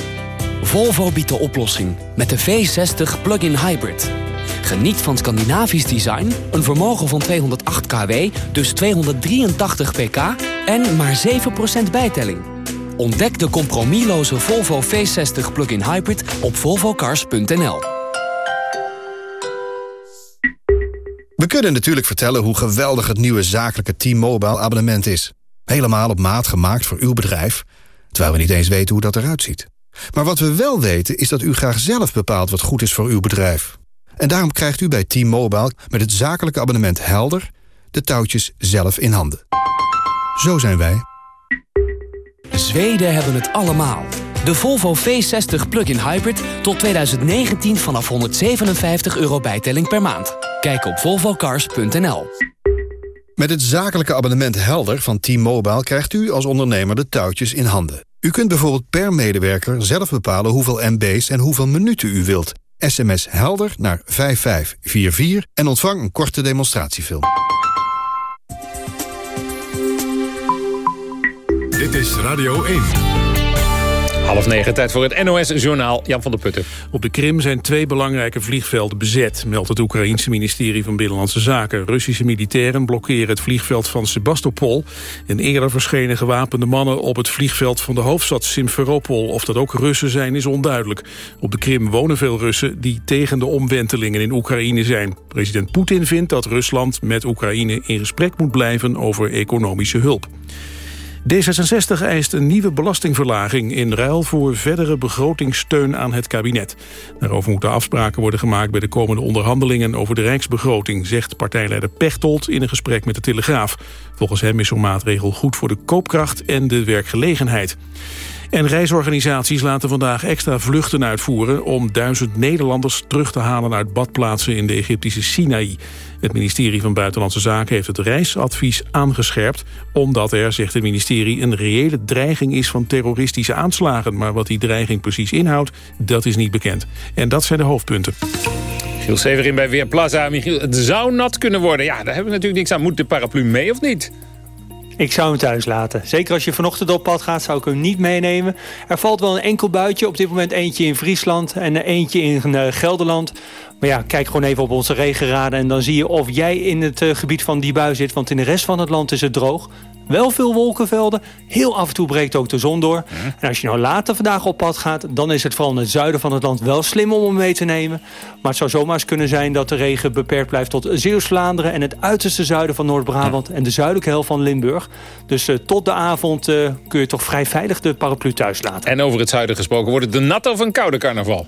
Volvo biedt de oplossing met de V60 Plug-in Hybrid. Geniet van Scandinavisch design, een vermogen van 208 kW, dus 283 pk... en maar 7% bijtelling. Ontdek de compromisloze Volvo V60 plug-in hybrid op volvocars.nl. We kunnen natuurlijk vertellen hoe geweldig het nieuwe zakelijke T-Mobile abonnement is. Helemaal op maat gemaakt voor uw bedrijf, terwijl we niet eens weten hoe dat eruit ziet. Maar wat we wel weten is dat u graag zelf bepaalt wat goed is voor uw bedrijf. En daarom krijgt u bij T-Mobile met het zakelijke abonnement Helder de touwtjes zelf in handen. Zo zijn wij. Zweden hebben het allemaal. De Volvo V60 plug-in hybrid tot 2019 vanaf 157 euro bijtelling per maand. Kijk op volvocars.nl. Met het zakelijke abonnement Helder van T-Mobile krijgt u als ondernemer de touwtjes in handen. U kunt bijvoorbeeld per medewerker zelf bepalen hoeveel MB's en hoeveel minuten u wilt. SMS Helder naar 5544 en ontvang een korte demonstratiefilm. Dit is Radio 1. Half negen, tijd voor het NOS-journaal. Jan van der Putten. Op de Krim zijn twee belangrijke vliegvelden bezet... meldt het Oekraïense ministerie van Binnenlandse Zaken. Russische militairen blokkeren het vliegveld van Sebastopol... en eerder verschenen gewapende mannen op het vliegveld van de hoofdstad Simferopol. Of dat ook Russen zijn, is onduidelijk. Op de Krim wonen veel Russen die tegen de omwentelingen in Oekraïne zijn. President Poetin vindt dat Rusland met Oekraïne in gesprek moet blijven over economische hulp. D66 eist een nieuwe belastingverlaging in ruil voor verdere begrotingssteun aan het kabinet. Daarover moeten afspraken worden gemaakt bij de komende onderhandelingen over de rijksbegroting, zegt partijleider Pechtold in een gesprek met de Telegraaf. Volgens hem is zo'n maatregel goed voor de koopkracht en de werkgelegenheid. En reisorganisaties laten vandaag extra vluchten uitvoeren... om duizend Nederlanders terug te halen uit badplaatsen in de Egyptische Sinaï. Het ministerie van Buitenlandse Zaken heeft het reisadvies aangescherpt... omdat er, zegt het ministerie, een reële dreiging is van terroristische aanslagen. Maar wat die dreiging precies inhoudt, dat is niet bekend. En dat zijn de hoofdpunten. Giel Severin bij Weerplaza. Michiel, het zou nat kunnen worden. Ja, daar hebben we natuurlijk niks aan. Moet de paraplu mee of niet? Ik zou hem thuis laten. Zeker als je vanochtend op pad gaat, zou ik hem niet meenemen. Er valt wel een enkel buitje. Op dit moment eentje in Friesland en eentje in uh, Gelderland. Maar ja, kijk gewoon even op onze regenraden... en dan zie je of jij in het uh, gebied van die bui zit. Want in de rest van het land is het droog. Wel veel wolkenvelden. Heel af en toe breekt ook de zon door. En als je nou later vandaag op pad gaat... dan is het vooral in het zuiden van het land wel slim om hem mee te nemen. Maar het zou zomaar eens kunnen zijn dat de regen beperkt blijft... tot Zeeuws-Vlaanderen en het uiterste zuiden van Noord-Brabant... en de zuidelijke helft van Limburg. Dus uh, tot de avond uh, kun je toch vrij veilig de paraplu thuis laten. En over het zuiden gesproken, wordt het de natte of een koude carnaval?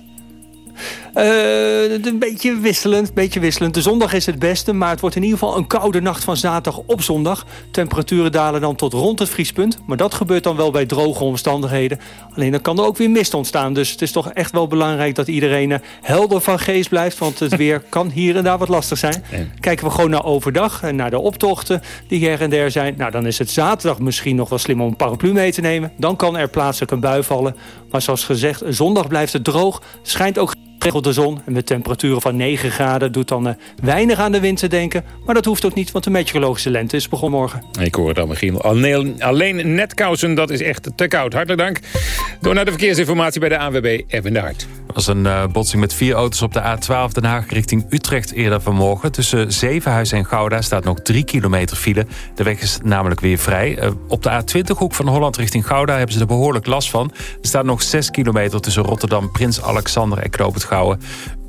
Uh, een beetje wisselend, beetje wisselend. De zondag is het beste, maar het wordt in ieder geval een koude nacht van zaterdag op zondag. Temperaturen dalen dan tot rond het vriespunt. Maar dat gebeurt dan wel bij droge omstandigheden. Alleen dan kan er ook weer mist ontstaan. Dus het is toch echt wel belangrijk dat iedereen uh, helder van geest blijft. Want het weer kan hier en daar wat lastig zijn. Kijken we gewoon naar overdag en naar de optochten die her en der zijn. Nou, dan is het zaterdag misschien nog wel slim om een paraplu mee te nemen. Dan kan er plaatselijk een bui vallen. Maar zoals gezegd, zondag blijft het droog. Schijnt ook regelt de zon. En met temperaturen van 9 graden doet dan uh, weinig aan de wind te denken. Maar dat hoeft ook niet, want de meteorologische lente is begonnen morgen. Ik hoor het al, Michiel. Alleen, netkousen, dat is echt te koud. Hartelijk dank. Door naar de verkeersinformatie bij de ANWB, Erwin de Hart. Er was een uh, botsing met vier auto's op de A12 Den Haag richting Utrecht eerder vanmorgen. Tussen Zevenhuizen en Gouda staat nog drie kilometer file. De weg is namelijk weer vrij. Uh, op de A20 hoek van Holland richting Gouda hebben ze er behoorlijk last van. Er staat nog zes kilometer tussen Rotterdam, Prins Alexander en Knoop het Gouwen.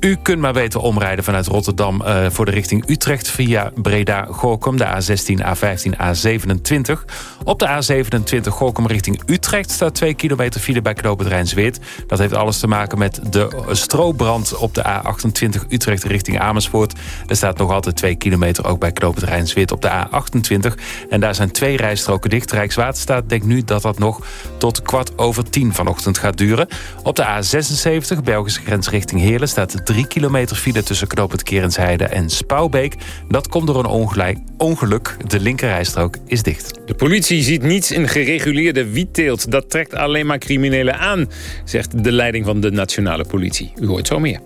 U kunt maar beter omrijden vanuit Rotterdam uh, voor de richting Utrecht... via Breda-Gorkum, de A16, A15, A27. Op de A27 Gorkum richting Utrecht staat 2 kilometer file bij knooppunt. Dat heeft alles te maken met de stroopbrand op de A28 Utrecht richting Amersfoort. Er staat nog altijd 2 kilometer ook bij knooppunt op de A28. En daar zijn twee rijstroken dicht. Rijkswaterstaat denkt nu dat dat nog tot kwart over tien vanochtend gaat duren. Op de A76 Belgische grens richting Heerlen staat 3 kilometer file tussen knooppunt Kerensheide en Spouwbeek. Dat komt door een ongeluk. De linkerrijstrook is dicht. De politie ziet niets in gereguleerde wietteelt. Dat trekt alleen maar criminelen aan, zegt de leiding van de nationale politie. U hoort zo meer.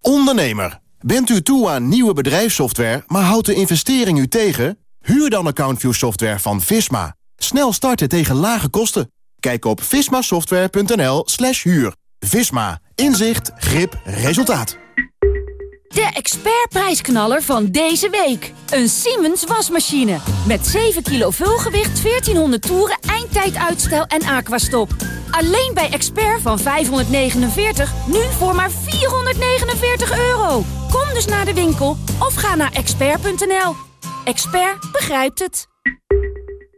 Ondernemer, bent u toe aan nieuwe bedrijfssoftware, maar houdt de investering u tegen? Huur dan AccountView software van Visma. Snel starten tegen lage kosten. Kijk op vismasoftware.nl slash huur. Visma. Inzicht, grip, resultaat. De expertprijsknaller van deze week. Een Siemens wasmachine. Met 7 kilo vulgewicht, 1400 toeren, eindtijduitstel en aquastop. Alleen bij Expert van 549, nu voor maar 449 euro. Kom dus naar de winkel of ga naar expert.nl. Expert begrijpt het.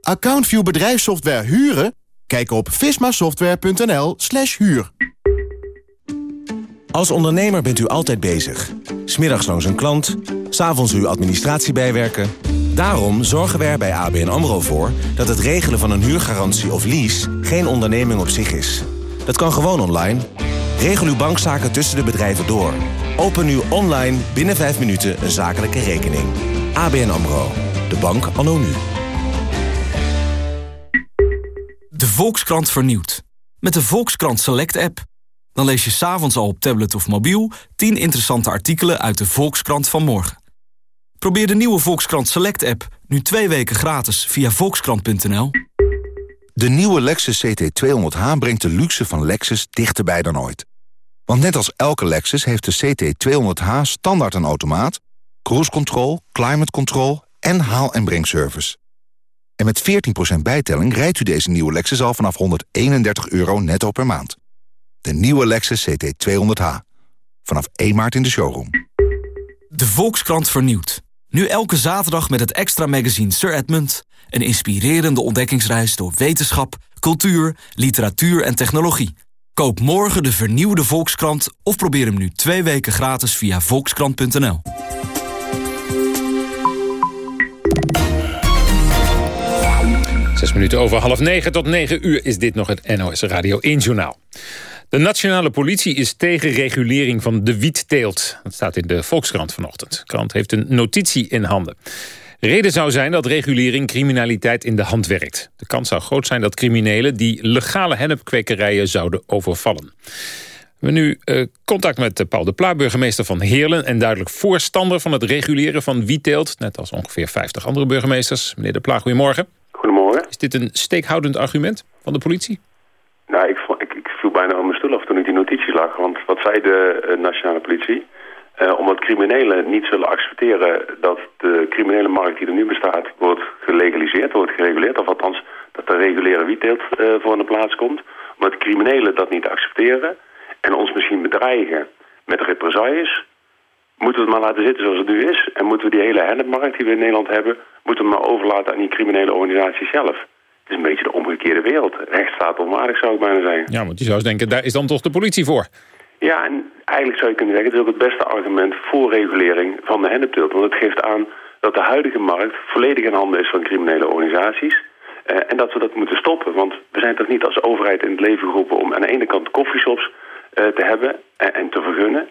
Accountview bedrijfssoftware huren? Kijk op vismasoftware.nl slash huur. Als ondernemer bent u altijd bezig. Smiddags langs een klant, s'avonds uw administratie bijwerken. Daarom zorgen wij er bij ABN AMRO voor... dat het regelen van een huurgarantie of lease geen onderneming op zich is. Dat kan gewoon online. Regel uw bankzaken tussen de bedrijven door. Open nu online binnen 5 minuten een zakelijke rekening. ABN AMRO. De bank anno nu. De Volkskrant vernieuwd. Met de Volkskrant Select app. Dan lees je s'avonds al op tablet of mobiel 10 interessante artikelen uit de Volkskrant van morgen. Probeer de nieuwe Volkskrant Select app nu twee weken gratis via volkskrant.nl. De nieuwe Lexus CT200H brengt de luxe van Lexus dichterbij dan ooit. Want net als elke Lexus heeft de CT200H standaard een automaat... cruise control, climate control en haal- en brengservice. En met 14% bijtelling rijdt u deze nieuwe Lexus al vanaf 131 euro netto per maand. De nieuwe Lexus CT200H. Vanaf 1 maart in de showroom. De Volkskrant vernieuwd. Nu elke zaterdag met het extra magazine Sir Edmund. Een inspirerende ontdekkingsreis door wetenschap, cultuur, literatuur en technologie. Koop morgen de vernieuwde Volkskrant of probeer hem nu twee weken gratis via volkskrant.nl. Zes minuten over half negen tot negen uur is dit nog het NOS Radio 1 Journaal. De nationale politie is tegen regulering van de wietteelt. Dat staat in de Volkskrant vanochtend. De krant heeft een notitie in handen. Reden zou zijn dat regulering criminaliteit in de hand werkt. De kans zou groot zijn dat criminelen die legale hennepkwekerijen zouden overvallen. We nu uh, contact met Paul de Pla, burgemeester van Heerlen... en duidelijk voorstander van het reguleren van wietteelt... net als ongeveer 50 andere burgemeesters. Meneer de Pla, goedemorgen. Is dit een steekhoudend argument van de politie? Nou, ik, ik, ik viel bijna op mijn stoel af toen ik die notities lag. Want wat zei de uh, nationale politie? Uh, omdat criminelen niet zullen accepteren dat de criminele markt die er nu bestaat... wordt gelegaliseerd, wordt gereguleerd. Of althans, dat de reguliere wietteelt uh, voor de plaats komt. Omdat criminelen dat niet accepteren en ons misschien bedreigen met represailles... moeten we het maar laten zitten zoals het nu is. En moeten we die hele hennepmarkt die we in Nederland hebben... moeten we maar overlaten aan die criminele organisatie zelf. Het is een beetje de omgekeerde wereld. Rechtsstaat onwaardig zou ik bijna zeggen. Ja, want je zou eens denken, daar is dan toch de politie voor? Ja, en eigenlijk zou je kunnen zeggen... het is ook het beste argument voor regulering van de hennepteelt. Want het geeft aan dat de huidige markt volledig in handen is van criminele organisaties... Uh, en dat we dat moeten stoppen. Want we zijn toch niet als overheid in het leven geroepen... om aan de ene kant koffieshops uh, te hebben en, en te vergunnen...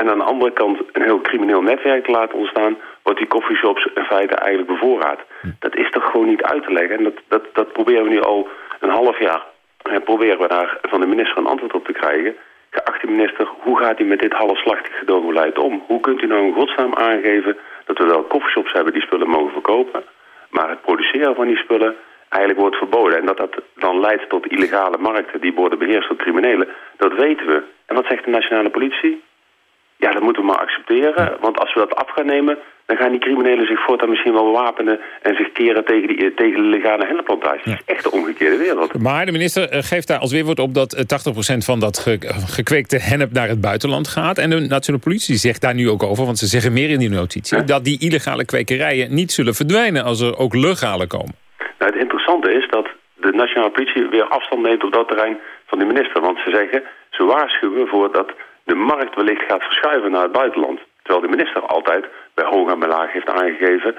En aan de andere kant een heel crimineel netwerk te laten ontstaan... wat die koffieshops in feite eigenlijk bevoorraadt. Dat is toch gewoon niet uit te leggen. En dat, dat, dat proberen we nu al een half jaar. En proberen we daar van de minister een antwoord op te krijgen. Geachte minister, hoe gaat u met dit halfslachtig gedogenbeleid om? Hoe kunt u nou in godsnaam aangeven dat we wel koffieshops hebben die spullen mogen verkopen... maar het produceren van die spullen eigenlijk wordt verboden. En dat dat dan leidt tot illegale markten die worden beheerst door criminelen. Dat weten we. En wat zegt de nationale politie? Ja, dat moeten we maar accepteren. Want als we dat af gaan nemen, dan gaan die criminelen zich voortaan misschien wel wapenen... en zich keren tegen, die, tegen de legale hennepplantages. Ja. Dat is echt de omgekeerde wereld. Maar de minister eh, geeft daar als weerwoord op dat 80% van dat ge gekweekte hennep naar het buitenland gaat. En de nationale politie zegt daar nu ook over, want ze zeggen meer in die notitie... Ja. dat die illegale kwekerijen niet zullen verdwijnen als er ook legale komen. Nou, het interessante is dat de nationale politie weer afstand neemt op dat terrein van de minister. Want ze zeggen, ze waarschuwen voor dat de markt wellicht gaat verschuiven naar het buitenland. Terwijl de minister altijd bij hoog en bij laag heeft aangegeven... 80%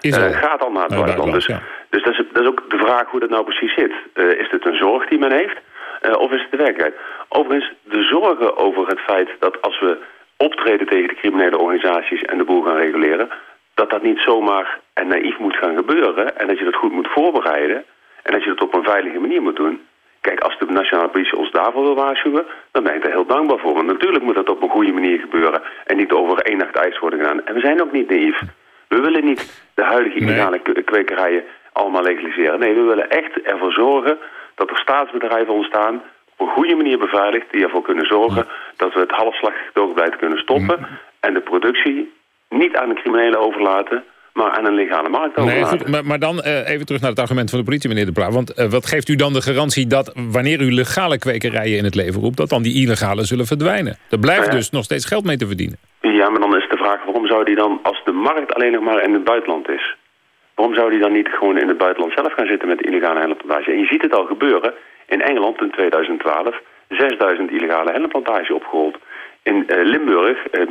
uh, gaat al naar het buitenland. Dus, ja. dus dat, is, dat is ook de vraag hoe dat nou precies zit. Uh, is het een zorg die men heeft uh, of is het de werkelijkheid? Overigens, de zorgen over het feit dat als we optreden tegen de criminele organisaties... en de boel gaan reguleren... dat dat niet zomaar en naïef moet gaan gebeuren... en dat je dat goed moet voorbereiden... en dat je dat op een veilige manier moet doen... Kijk, als de nationale politie ons daarvoor wil waarschuwen, dan ben ik er heel dankbaar voor. Want natuurlijk moet dat op een goede manier gebeuren en niet over één nacht ijs worden gedaan. En we zijn ook niet naïef. We willen niet de huidige illegale nee. kwekerijen allemaal legaliseren. Nee, we willen echt ervoor zorgen dat er staatsbedrijven ontstaan op een goede manier beveiligd... die ervoor kunnen zorgen dat we het halfslachtig gedoogbeleid kunnen stoppen... Mm. en de productie niet aan de criminelen overlaten... maar aan een legale markt Nee, overlaten. goed, maar, maar dan eh, even terug naar het argument van de politie, meneer De Pla. Want eh, wat geeft u dan de garantie dat wanneer u legale kwekerijen in het leven roept... dat dan die illegale zullen verdwijnen? Er blijft ja. dus nog steeds geld mee te verdienen. Ja, maar dan is de vraag, waarom zou die dan, als de markt alleen nog maar in het buitenland is... waarom zou die dan niet gewoon in het buitenland zelf gaan zitten met de illegale hennenplantage? En je ziet het al gebeuren. In Engeland in 2012 6000 illegale hennenplantages opgerold. In eh, Limburg, in,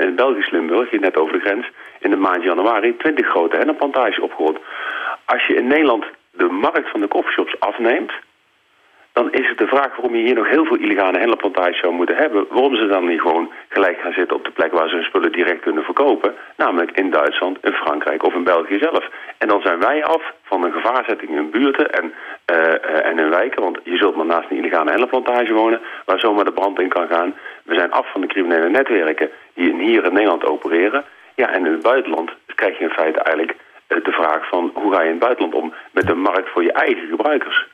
in Belgisch Limburg, hier net over de grens... in de maand januari 20 grote hennenplantages opgerold. Als je in Nederland de markt van de coffeeshops afneemt dan is het de vraag waarom je hier nog heel veel illegale hennepplantages zou moeten hebben. Waarom ze dan niet gewoon gelijk gaan zitten op de plek waar ze hun spullen direct kunnen verkopen. Namelijk in Duitsland, in Frankrijk of in België zelf. En dan zijn wij af van een gevaarzetting in buurten en, eh, en in wijken. Want je zult maar naast een illegale hennepplantage wonen waar zomaar de brand in kan gaan. We zijn af van de criminele netwerken die hier in Nederland opereren. Ja, en in het buitenland krijg je in feite eigenlijk eh, de vraag van hoe ga je in het buitenland om met de markt voor je eigen gebruikers.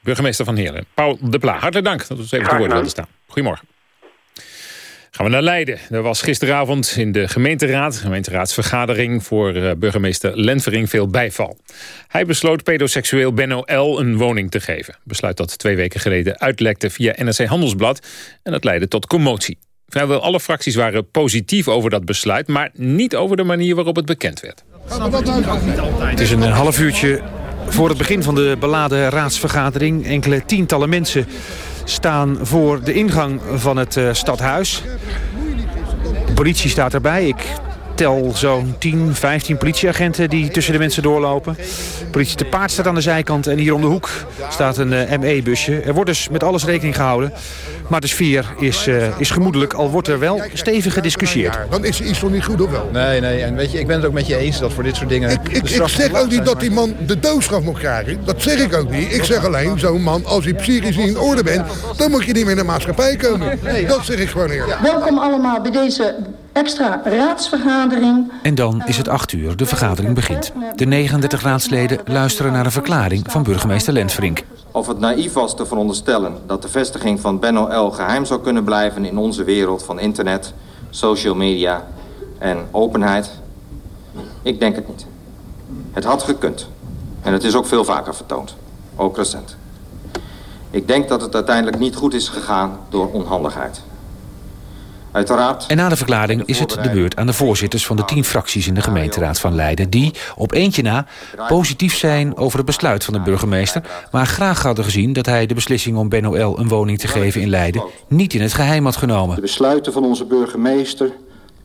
Burgemeester van Heerlen, Paul De Pla. Hartelijk dank dat we eens even te woord wilden staan. Goedemorgen. Gaan we naar Leiden. Er was gisteravond in de gemeenteraad, gemeenteraadsvergadering... voor eh, burgemeester Lenvering veel bijval. Hij besloot pedoseksueel Benno L. een woning te geven. Besluit dat twee weken geleden uitlekte via NRC Handelsblad... en dat leidde tot commotie. Vrijwel alle fracties waren positief over dat besluit... maar niet over de manier waarop het bekend werd. Het is een half uurtje voor het begin van de beladen raadsvergadering. Enkele tientallen mensen staan voor de ingang van het eh, stadhuis. De politie staat erbij. Ik tel zo'n 10, 15 politieagenten die tussen de mensen doorlopen. Politie te paard staat aan de zijkant en hier om de hoek staat een eh, ME-busje. Er wordt dus met alles rekening gehouden. Maar de sfeer is, eh, is gemoedelijk, al wordt er wel stevig gediscussieerd. Dan is er iets nog niet goed of wel? Nee, nee, en weet je, ik ben het ook met je eens dat voor dit soort dingen... Ik, ik zeg ook niet dat die man de doodstraf moet krijgen. Dat zeg ik ook niet. Ik zeg alleen, zo'n man, als hij psychisch niet in orde bent... dan moet je niet meer in de maatschappij komen. Dat zeg ik gewoon eerlijk. Welkom allemaal bij deze extra raadsvergadering. En dan is het 8 uur, de vergadering begint. De 39 raadsleden luisteren naar een verklaring van burgemeester Lensvrink. Of het naïef was te veronderstellen dat de vestiging van Benno Geheim zou kunnen blijven in onze wereld van internet, social media en openheid? Ik denk het niet. Het had gekund. En het is ook veel vaker vertoond. Ook recent. Ik denk dat het uiteindelijk niet goed is gegaan door onhandigheid. Uiteraard... En na de verklaring is het de beurt aan de voorzitters van de tien fracties in de gemeenteraad van Leiden... die, op eentje na, positief zijn over het besluit van de burgemeester... maar graag hadden gezien dat hij de beslissing om Benno L. een woning te geven in Leiden... niet in het geheim had genomen. De besluiten van onze burgemeester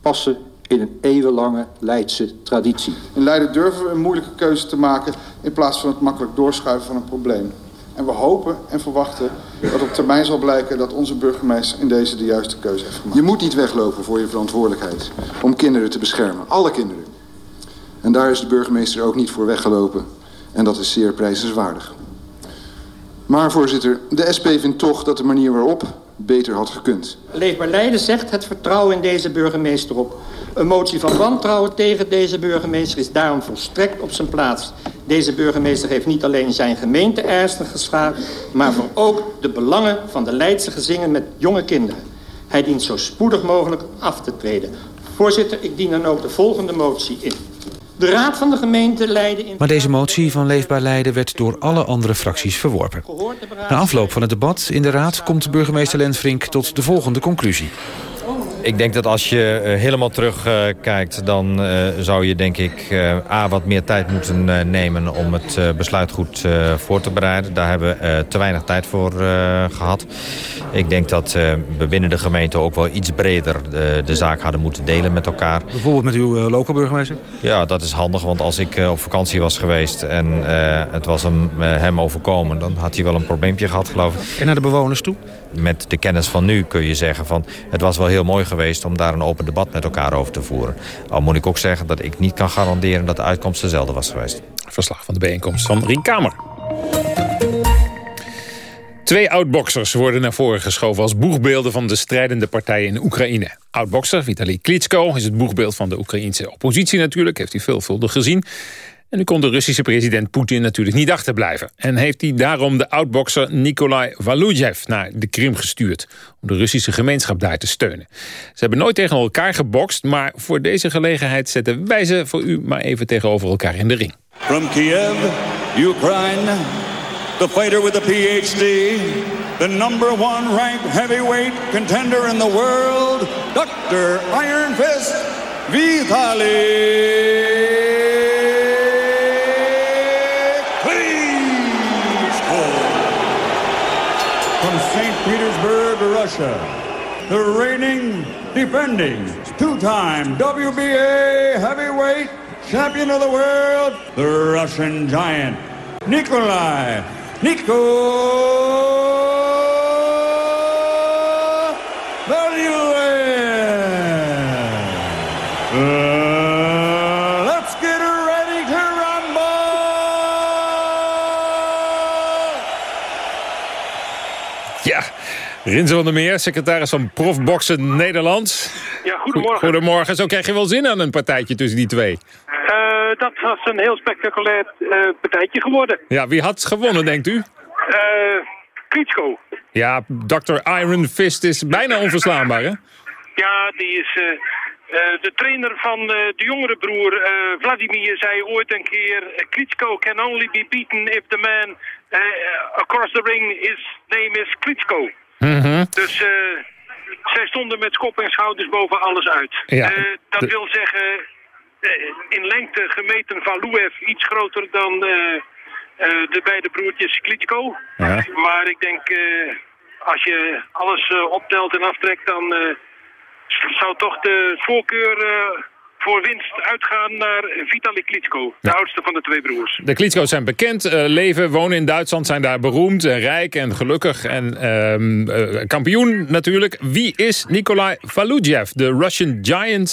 passen in een eeuwenlange Leidse traditie. In Leiden durven we een moeilijke keuze te maken in plaats van het makkelijk doorschuiven van een probleem. En we hopen en verwachten dat op termijn zal blijken dat onze burgemeester in deze de juiste keuze heeft gemaakt. Je moet niet weglopen voor je verantwoordelijkheid om kinderen te beschermen. Alle kinderen. En daar is de burgemeester ook niet voor weggelopen. En dat is zeer prijzenswaardig. Maar voorzitter, de SP vindt toch dat de manier waarop beter had gekund. Leefbaar Leiden zegt het vertrouwen in deze burgemeester op. Een motie van wantrouwen tegen deze burgemeester is daarom volstrekt op zijn plaats. Deze burgemeester heeft niet alleen zijn gemeente ernstig geschaad... maar voor ook de belangen van de Leidse gezinnen met jonge kinderen. Hij dient zo spoedig mogelijk af te treden. Voorzitter, ik dien dan ook de volgende motie in. De Raad van de gemeente Leiden... In... Maar deze motie van Leefbaar Leiden werd door alle andere fracties verworpen. Na afloop van het debat in de raad komt burgemeester Lenfrink tot de volgende conclusie. Ik denk dat als je uh, helemaal terugkijkt, kijkt, dan uh, zou je denk ik A, wat meer tijd moeten nemen om het besluit goed voor te bereiden. Daar hebben we te weinig tijd voor gehad. Ik denk dat we binnen de gemeente ook wel iets breder de zaak hadden moeten delen met elkaar. Bijvoorbeeld met uw lokale burgemeester? Ja, dat is handig, want als ik op vakantie was geweest en het was hem, hem overkomen, dan had hij wel een probleempje gehad geloof ik. En naar de bewoners toe? Met de kennis van nu kun je zeggen van het was wel heel mooi geweest om daar een open debat met elkaar over te voeren. Al moet ik ook zeggen dat ik niet kan garanderen dat de uitkomst dezelfde was geweest. Verslag van de bijeenkomst van Rien Kamer. Twee oudboxers worden naar voren geschoven als boegbeelden van de strijdende partijen in Oekraïne. Oudboxer Vitali Klitschko is het boegbeeld van de Oekraïnse oppositie natuurlijk, heeft hij veelvuldig gezien. En nu kon de Russische president Poetin natuurlijk niet achterblijven. En heeft hij daarom de oudbokser Nikolai Valujev naar de Krim gestuurd... om de Russische gemeenschap daar te steunen. Ze hebben nooit tegen elkaar gebokst... maar voor deze gelegenheid zetten wij ze voor u maar even tegenover elkaar in de ring. From Kiev, Ukraine, the fighter with a PhD... the number one ranked heavyweight contender in the world... Dr. Iron Fist Vitaly... Russia, the reigning, defending, two-time WBA heavyweight champion of the world, the Russian giant, Nikolai Nico Rinze van der Meer, secretaris van Profboksen Nederland. Ja, goedemorgen. Goedemorgen. Zo krijg je wel zin aan een partijtje tussen die twee. Eh, dat was een heel spectaculair eh, partijtje geworden. Ja, wie had gewonnen, denkt u? Eh Klitschko. Ja, Dr. Iron Fist is bijna onverslaanbaar, hè? Ja, die is... de trainer van de jongere broer, Vladimir, zei ooit een keer... Klitschko can only be beaten if the man across the ring, his name is Klitschko. Dus eh, zij stonden met kop en schouders boven alles uit. Ja. Eh, dat De- wil zeggen, eh, in lengte gemeten Valuev iets groter dan de beide broertjes Klitschko. Ja. Maar ik denk, als je alles optelt en aftrekt, dan zou toch de voorkeur voor winst uitgaan naar Vitali Klitschko, de oudste van de twee broers. De Klitschko's zijn bekend, eh, leven, wonen in Duitsland, zijn daar beroemd en rijk en gelukkig. En ehm, eh, kampioen natuurlijk. Wie is Nikolai Valujev, de Russian Giant,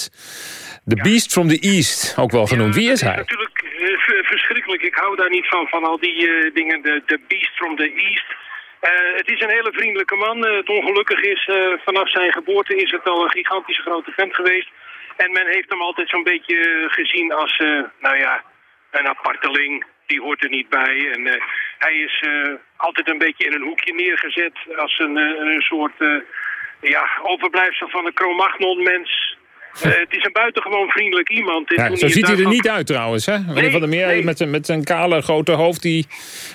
the Beast from the East, ook wel genoemd. Wie is hij? Natuurlijk eh, verschrikkelijk. Ik hou daar niet van, van al die dingen, de, de beast from the east. Het is een hele vriendelijke man. Het ongelukkig is, vanaf zijn geboorte is het al een gigantische grote vent geweest. En men heeft hem altijd zo'n beetje eh, gezien als, eh, nou ja, een aparteling. Die hoort er niet bij. En eh, hij is altijd een beetje in een hoekje neergezet als een, een soort ja, overblijfsel van een Cro-Magnon-mens. Het is een buitengewoon vriendelijk iemand. Ja, zo ziet hij er niet uit trouwens. Hè? Meneer Nee, van der Meer nee. met, zijn- met zijn kale grote hoofd, die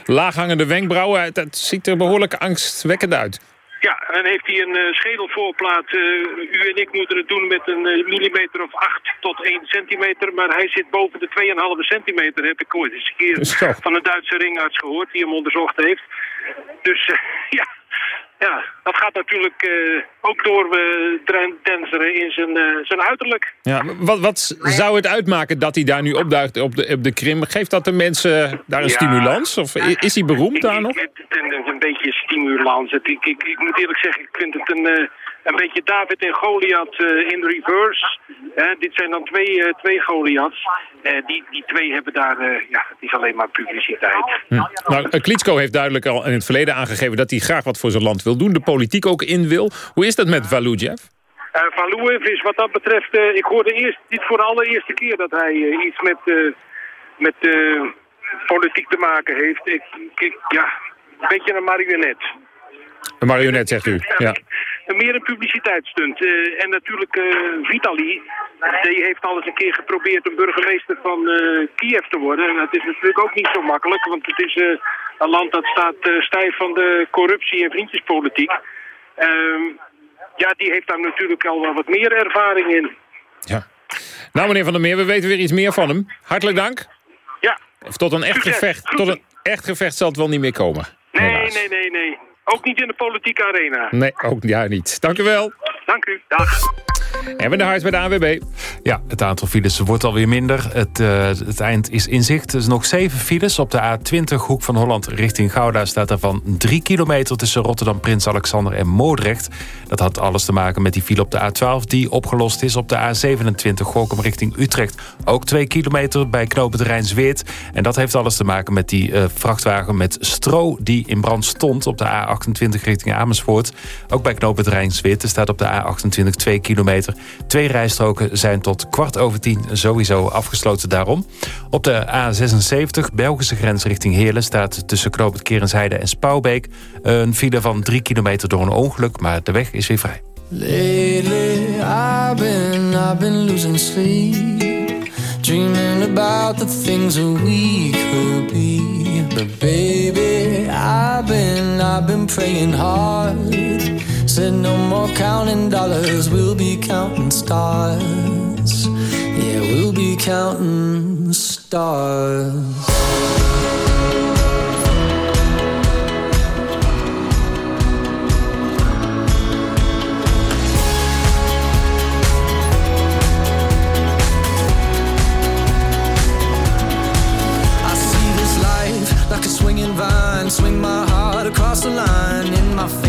laaghangende wenkbrauwen. Dat ziet er behoorlijk angstwekkend uit. Ja, en heeft hij een eh, schedelvoorplaat. Eh, u en ik moeten het doen met een eh, millimeter of 8 tot 1 centimeter. Maar hij zit boven de 2,5 centimeter, heb ik ooit eens een keer van een Duitse ringarts gehoord die hem onderzocht heeft. Dus ja, ja, dat gaat natuurlijk eh, ook door uh, in zijn, eh, zijn uiterlijk. Ja, wat, wat zou het uitmaken dat hij daar nu opduikt op de, op de Krim? Geeft dat de mensen daar een Ja. stimulans? Of is hij beroemd daar nog? Het, het- het- een beetje stimulans. Het, ik, ik, ik moet eerlijk zeggen, ik vind het een, een beetje David en Goliath eh, in reverse. Dit zijn dan twee, eh, twee Goliaths. Eh, die, die twee hebben daar, ja, het is alleen maar publiciteit. Hm. Nou, Klitschko heeft duidelijk al in het verleden aangegeven... dat hij graag wat voor zijn land wil doen, de politiek ook in wil. Hoe is dat met Valujev? Eh Valuev is wat dat betreft, ik hoorde eerst, dit voor de allereerste keer dat hij iets met, met politiek te maken heeft. Ik, ik, ja, een beetje een marionet. Een marionet, zegt u. Ja. Een meer een publiciteitsstunt. Eh, en natuurlijk eh, Vitali, die heeft al eens een keer geprobeerd om burgemeester van eh, Kiev te worden. En dat is natuurlijk ook niet zo makkelijk, want het is eh, een land dat staat eh, stijf van de corruptie en vriendjespolitiek. Ehm, ja, die heeft daar natuurlijk al wel wat meer ervaring in. Nou, meneer Van der Meer, we weten weer iets meer van hem. Hartelijk dank. Ja. Of tot een echt Succes. gevecht. Tot een echt gevecht zal het wel niet meer komen. Nee, nee, nee, nee. Ook niet in de politieke arena. Nee, ook ja, niet. Dank u wel. Dank u. Dag. En de Hart bij de ANWB. Ja, het aantal files wordt alweer minder. Het, eh, het eind is in zicht. Er is nog zeven files. Op de A20 Hoek van Holland richting Gouda staat er van 3 kilometer... tussen Rotterdam, Prins Alexander en Moordrecht. Dat had alles te maken met die file op de A12 die opgelost is. Op de A27 Gorkum richting Utrecht ook 2 kilometer bij knooppunt Rijnsweert. En dat heeft alles te maken met die eh, vrachtwagen met stro... die in brand stond op de A28 richting Amersfoort. Ook bij knooppunt Rijnsweert. Er staat op de A28 2 kilometer. Twee rijstroken zijn tot kwart over tien sowieso afgesloten daarom. Op de A76, Belgische grens richting Heerlen... staat tussen Knoopend Kerensheide en Spouwbeek... een file van 3 kilometer door een ongeluk, maar de weg is weer vrij. Lately, I've been, losing sleep Dreaming about the things we could be But baby, I've been, I've been praying hard Said no more counting dollars, we'll be counting stars Yeah, we'll be counting stars I see this life like a swinging vine. Swing my heart across the line. In my face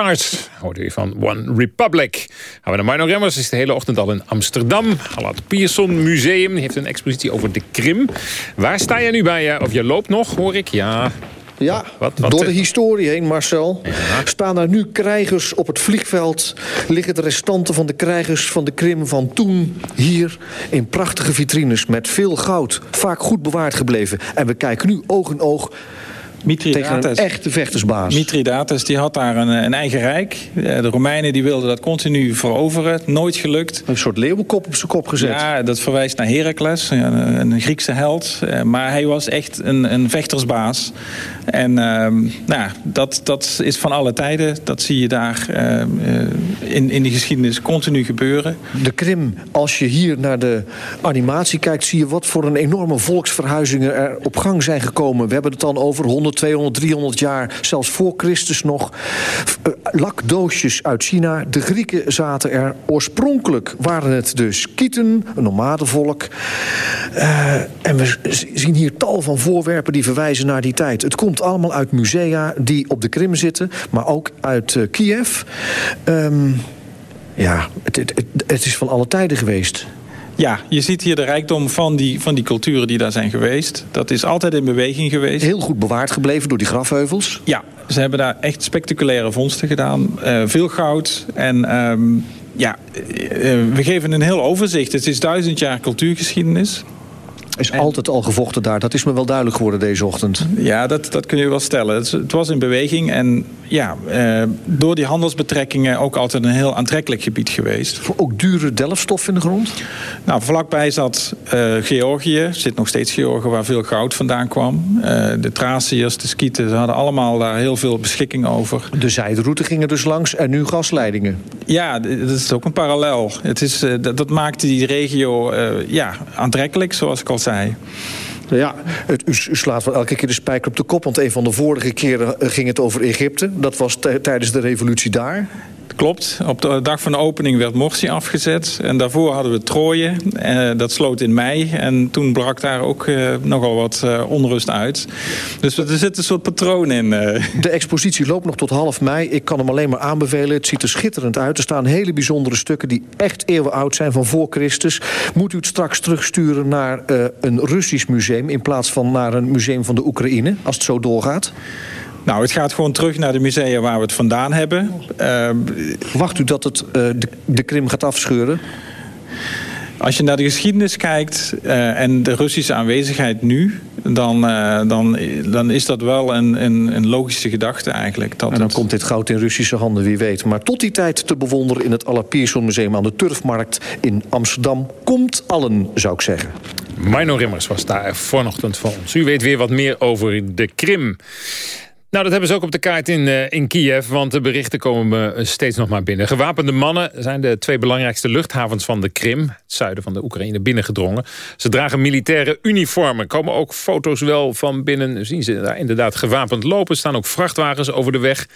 Stars, hoorde u van One Republic. Gaan we naar Mino Remmers, is de hele ochtend al in Amsterdam. Allard Pierson Museum heeft een expositie over de Krim. Waar sta je nu bij? eh, Of je loopt nog, hoor ik? Ja, Ja, Wat- wat- door de historie heen, Marcel. Staan er nu krijgers op het vliegveld? Liggen de restanten van de krijgers van de Krim van toen hier... in prachtige vitrines met veel goud. Vaak goed bewaard gebleven. En we kijken nu oog in oog tegen een echte vechtersbaas. Mithridates die had daar een, een eigen rijk. Eh, De Romeinen die wilden dat continu veroveren. Nooit gelukt. Een soort leeuwenkop op zijn kop gezet. Ja, dat verwijst naar Heracles, een, een Griekse held. Eh, Maar hij was echt een, een vechtersbaas. En ehm, nou, dat, dat is van alle tijden. Dat zie je daar eh, in, in de geschiedenis continu gebeuren. De Krim, als je hier naar de animatie kijkt... zie je wat voor een enorme volksverhuizingen er op gang zijn gekomen. We hebben het dan over 100, 200, 300 jaar, zelfs voor Christus nog. Eh, Lakdoosjes uit China. De Grieken zaten er. Oorspronkelijk waren het dus Kieten, een nomadenvolk. Eh, en we zien hier tal van voorwerpen die verwijzen naar die tijd. Het komt allemaal uit musea die op de Krim zitten... maar ook uit eh, Kiev. Ehm, ja, het, het is van alle tijden geweest. Ja, je ziet hier de rijkdom van die, van die culturen die daar zijn geweest. Dat is altijd in beweging geweest. Heel goed bewaard gebleven door die grafheuvels. Ja, ze hebben daar echt spectaculaire vondsten gedaan. Eh, veel goud. En ehm, ja, eh, eh, we geven een heel overzicht. Het is duizend jaar cultuurgeschiedenis. Is altijd al gevochten daar. Dat is me wel duidelijk geworden deze ochtend. Ja, dat, dat kun je wel stellen. Het, het was in beweging en ja, eh, door die handelsbetrekkingen ook altijd een heel aantrekkelijk gebied geweest. Voor ook dure delfstof in de grond? Nou, vlakbij zat eh, Georgië, zit nog steeds Georgië, waar veel goud vandaan kwam. Eh, de Thraciërs, de Skieten, ze hadden allemaal daar heel veel beschikking over. De zijderoute ging er dus langs en nu gasleidingen. Ja, dat is ook een parallel. Het is, dat, dat maakte die regio ja, aantrekkelijk, zoals ik al zei. Ja, het, u, slaat wel elke keer de spijker op de kop. Want een van de vorige keren ging het over Egypte. Dat was tijdens de revolutie daar. Klopt. Op de dag van de opening werd Morsi afgezet. En daarvoor hadden we Troje. Eh, dat sloot in mei. En toen brak daar ook eh, nogal wat eh, onrust uit. Dus er zit een soort patroon in. De expositie loopt nog tot half mei. Ik kan hem alleen maar aanbevelen. Het ziet er schitterend uit. Er staan hele bijzondere stukken die echt eeuwen oud zijn van voor Christus. Moet u het straks terugsturen naar een Russisch museum... in plaats van naar een museum van de Oekraïne, als het zo doorgaat? Nou, het gaat gewoon terug naar de musea waar we het vandaan hebben. Uh, Wacht u dat het uh, de, de Krim gaat afscheuren? Als je naar de geschiedenis kijkt uh, en de Russische aanwezigheid nu... dan, uh, dan, dan is dat wel een, een, een logische gedachte eigenlijk. Dat en dan het... komt dit goud in Russische handen, wie weet. Maar tot die tijd te bewonderen in het Allerpierson Museum... aan de Turfmarkt in Amsterdam. Komt allen, zou ik zeggen. Mino Rimmers was daar vanochtend voor ons. U weet weer wat meer over de Krim. Nou, dat hebben ze ook op de kaart in, uh, in Kiev, want de berichten komen steeds nog maar binnen. Gewapende mannen zijn de twee belangrijkste luchthavens van de Krim, het zuiden van de Oekraïne, binnengedrongen. Ze dragen militaire uniformen. komen ook foto's wel van binnen, zien ze daar inderdaad gewapend lopen. staan ook vrachtwagens over de weg.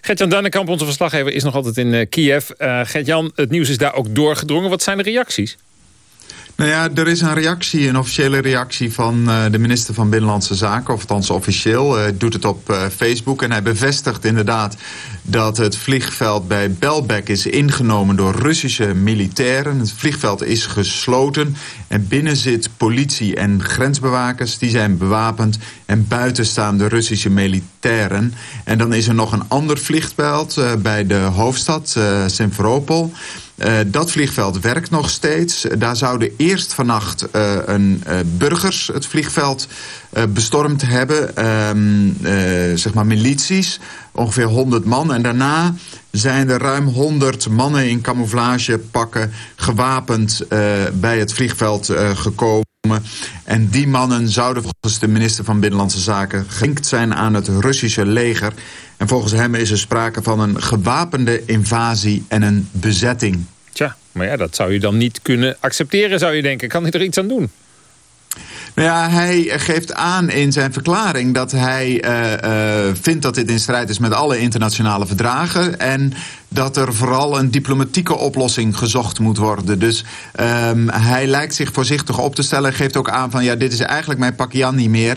Gert-Jan onze verslaggever, is nog altijd in uh, Kiev. Uh, Gert-Jan, het nieuws is daar ook doorgedrongen. Wat zijn de reacties? Nou ja, er is een reactie, een officiële reactie van uh, de minister van Binnenlandse Zaken, of althans officieel, uh, doet het op uh, Facebook. En hij bevestigt inderdaad dat het vliegveld bij Belbek is ingenomen door Russische militairen. Het vliegveld is gesloten en binnen zit politie en grensbewakers. Die zijn bewapend en buiten staan de Russische militairen. En dan is er nog een ander vliegveld bij de hoofdstad, Simferopol. Uh, dat vliegveld werkt nog steeds. Daar zouden eerst vannacht uh, een uh, burgers het vliegveld bestormd hebben. zeg maar milities, ongeveer 100 man. En daarna zijn er ruim 100 mannen in camouflagepakken gewapend bij het vliegveld gekomen. En die mannen zouden volgens de minister van Binnenlandse Zaken gelinkt zijn aan het Russische leger. En volgens hem is er sprake van een gewapende invasie en een bezetting. Tja, maar ja, dat zou je dan niet kunnen accepteren, zou je denken. Kan hij er iets aan doen? Nou ja, hij geeft aan in zijn verklaring dat hij uh, uh, vindt dat dit in strijd is met alle internationale verdragen. En dat er vooral een diplomatieke oplossing gezocht moet worden. Dus um, hij lijkt zich voorzichtig op te stellen. Geeft ook aan van ja, dit is eigenlijk mijn pakje niet meer.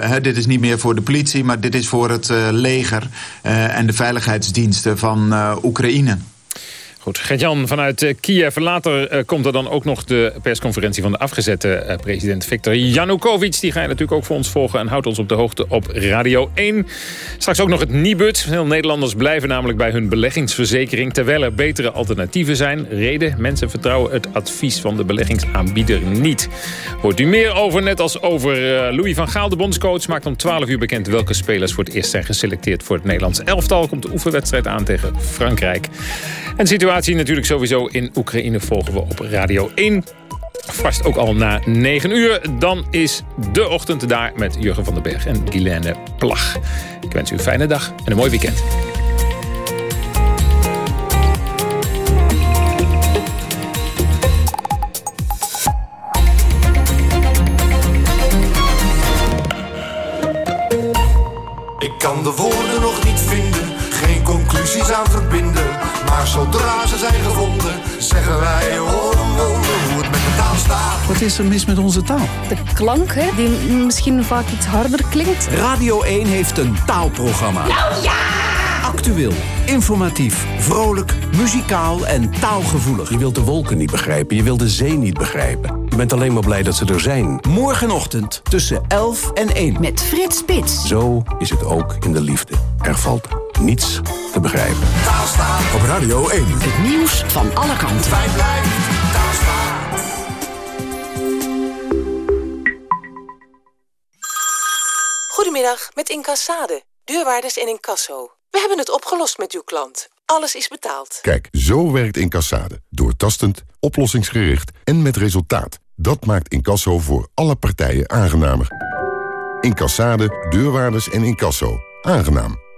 Hè, dit is niet meer voor de politie, maar dit is voor het leger en de veiligheidsdiensten van Oekraïne. Goed, Gert-Jan vanuit uh, Kiev. Later uh, komt er dan ook nog de persconferentie van de afgezette uh, president Viktor Yanukovych. Die ga je natuurlijk ook voor ons volgen en houdt ons op de hoogte op Radio 1. Straks ook nog het Nibud. Veel Nederlanders blijven namelijk bij hun beleggingsverzekering... terwijl er betere alternatieven zijn. Reden, mensen vertrouwen het advies van de beleggingsaanbieder niet. Hoort u meer over, net als over Louis van Gaal, de bondscoach... maakt om 12 uur bekend welke spelers voor het eerst zijn geselecteerd... voor het Nederlands elftal. Komt de oefenwedstrijd aan tegen Frankrijk. En situatie situatie natuurlijk sowieso in Oekraïne volgen we op Radio 1. Vast ook al na 9 uur. Dan is de ochtend daar met Jurgen van den Berg en Guilaine Plag. Ik wens u een fijne dag en een mooi weekend. Ik kan de woorden nog niet vinden, geen conclusies aan verbinden. Maar zodra zeggen wij oh hoe het met de taal staat. Wat is er mis met onze taal? De klank, hè, die misschien vaak iets harder klinkt. Radio 1 heeft een taalprogramma. Nou ja! Actueel, informatief, vrolijk, muzikaal en taalgevoelig. Je wilt de wolken niet begrijpen, je wilt de zee niet begrijpen. Je bent alleen maar blij dat ze er zijn. Morgenochtend tussen 11 en 1. Met Frits Spits. Zo is het ook in de liefde. Er valt niets te begrijpen. Op Radio 1. Het nieuws van alle kanten. Wij blijven taalstaan. Goedemiddag, met Incassade. Deurwaarders en incasso. We hebben het opgelost met uw klant. Alles is betaald. Kijk, zo werkt Incassade. Doortastend, oplossingsgericht en met resultaat. Dat maakt Incasso voor alle partijen aangenamer. Incassade, deurwaarders en incasso. Aangenaam.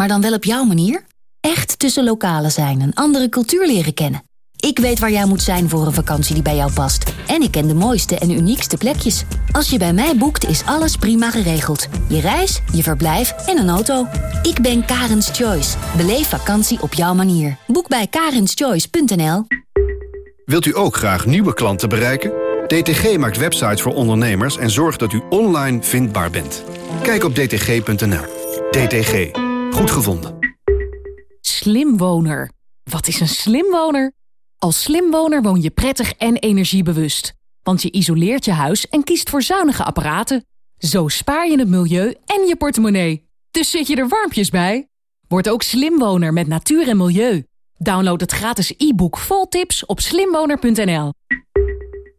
maar dan wel op jouw manier? Echt tussen lokalen zijn en andere cultuur leren kennen. Ik weet waar jij moet zijn voor een vakantie die bij jou past. En ik ken de mooiste en uniekste plekjes. Als je bij mij boekt, is alles prima geregeld. Je reis, je verblijf en een auto. Ik ben Karens Choice. Beleef vakantie op jouw manier. Boek bij karenschoice.nl Wilt u ook graag nieuwe klanten bereiken? DTG maakt websites voor ondernemers en zorgt dat u online vindbaar bent. Kijk op dtg.nl. DTG. Goed gevonden. Slimwoner. Wat is een slimwoner? Als slimwoner woon je prettig en energiebewust. Want je isoleert je huis en kiest voor zuinige apparaten. Zo spaar je het milieu en je portemonnee. Dus zit je er warmpjes bij? Word ook slimwoner met natuur en milieu. Download het gratis e-book vol tips op slimwoner.nl.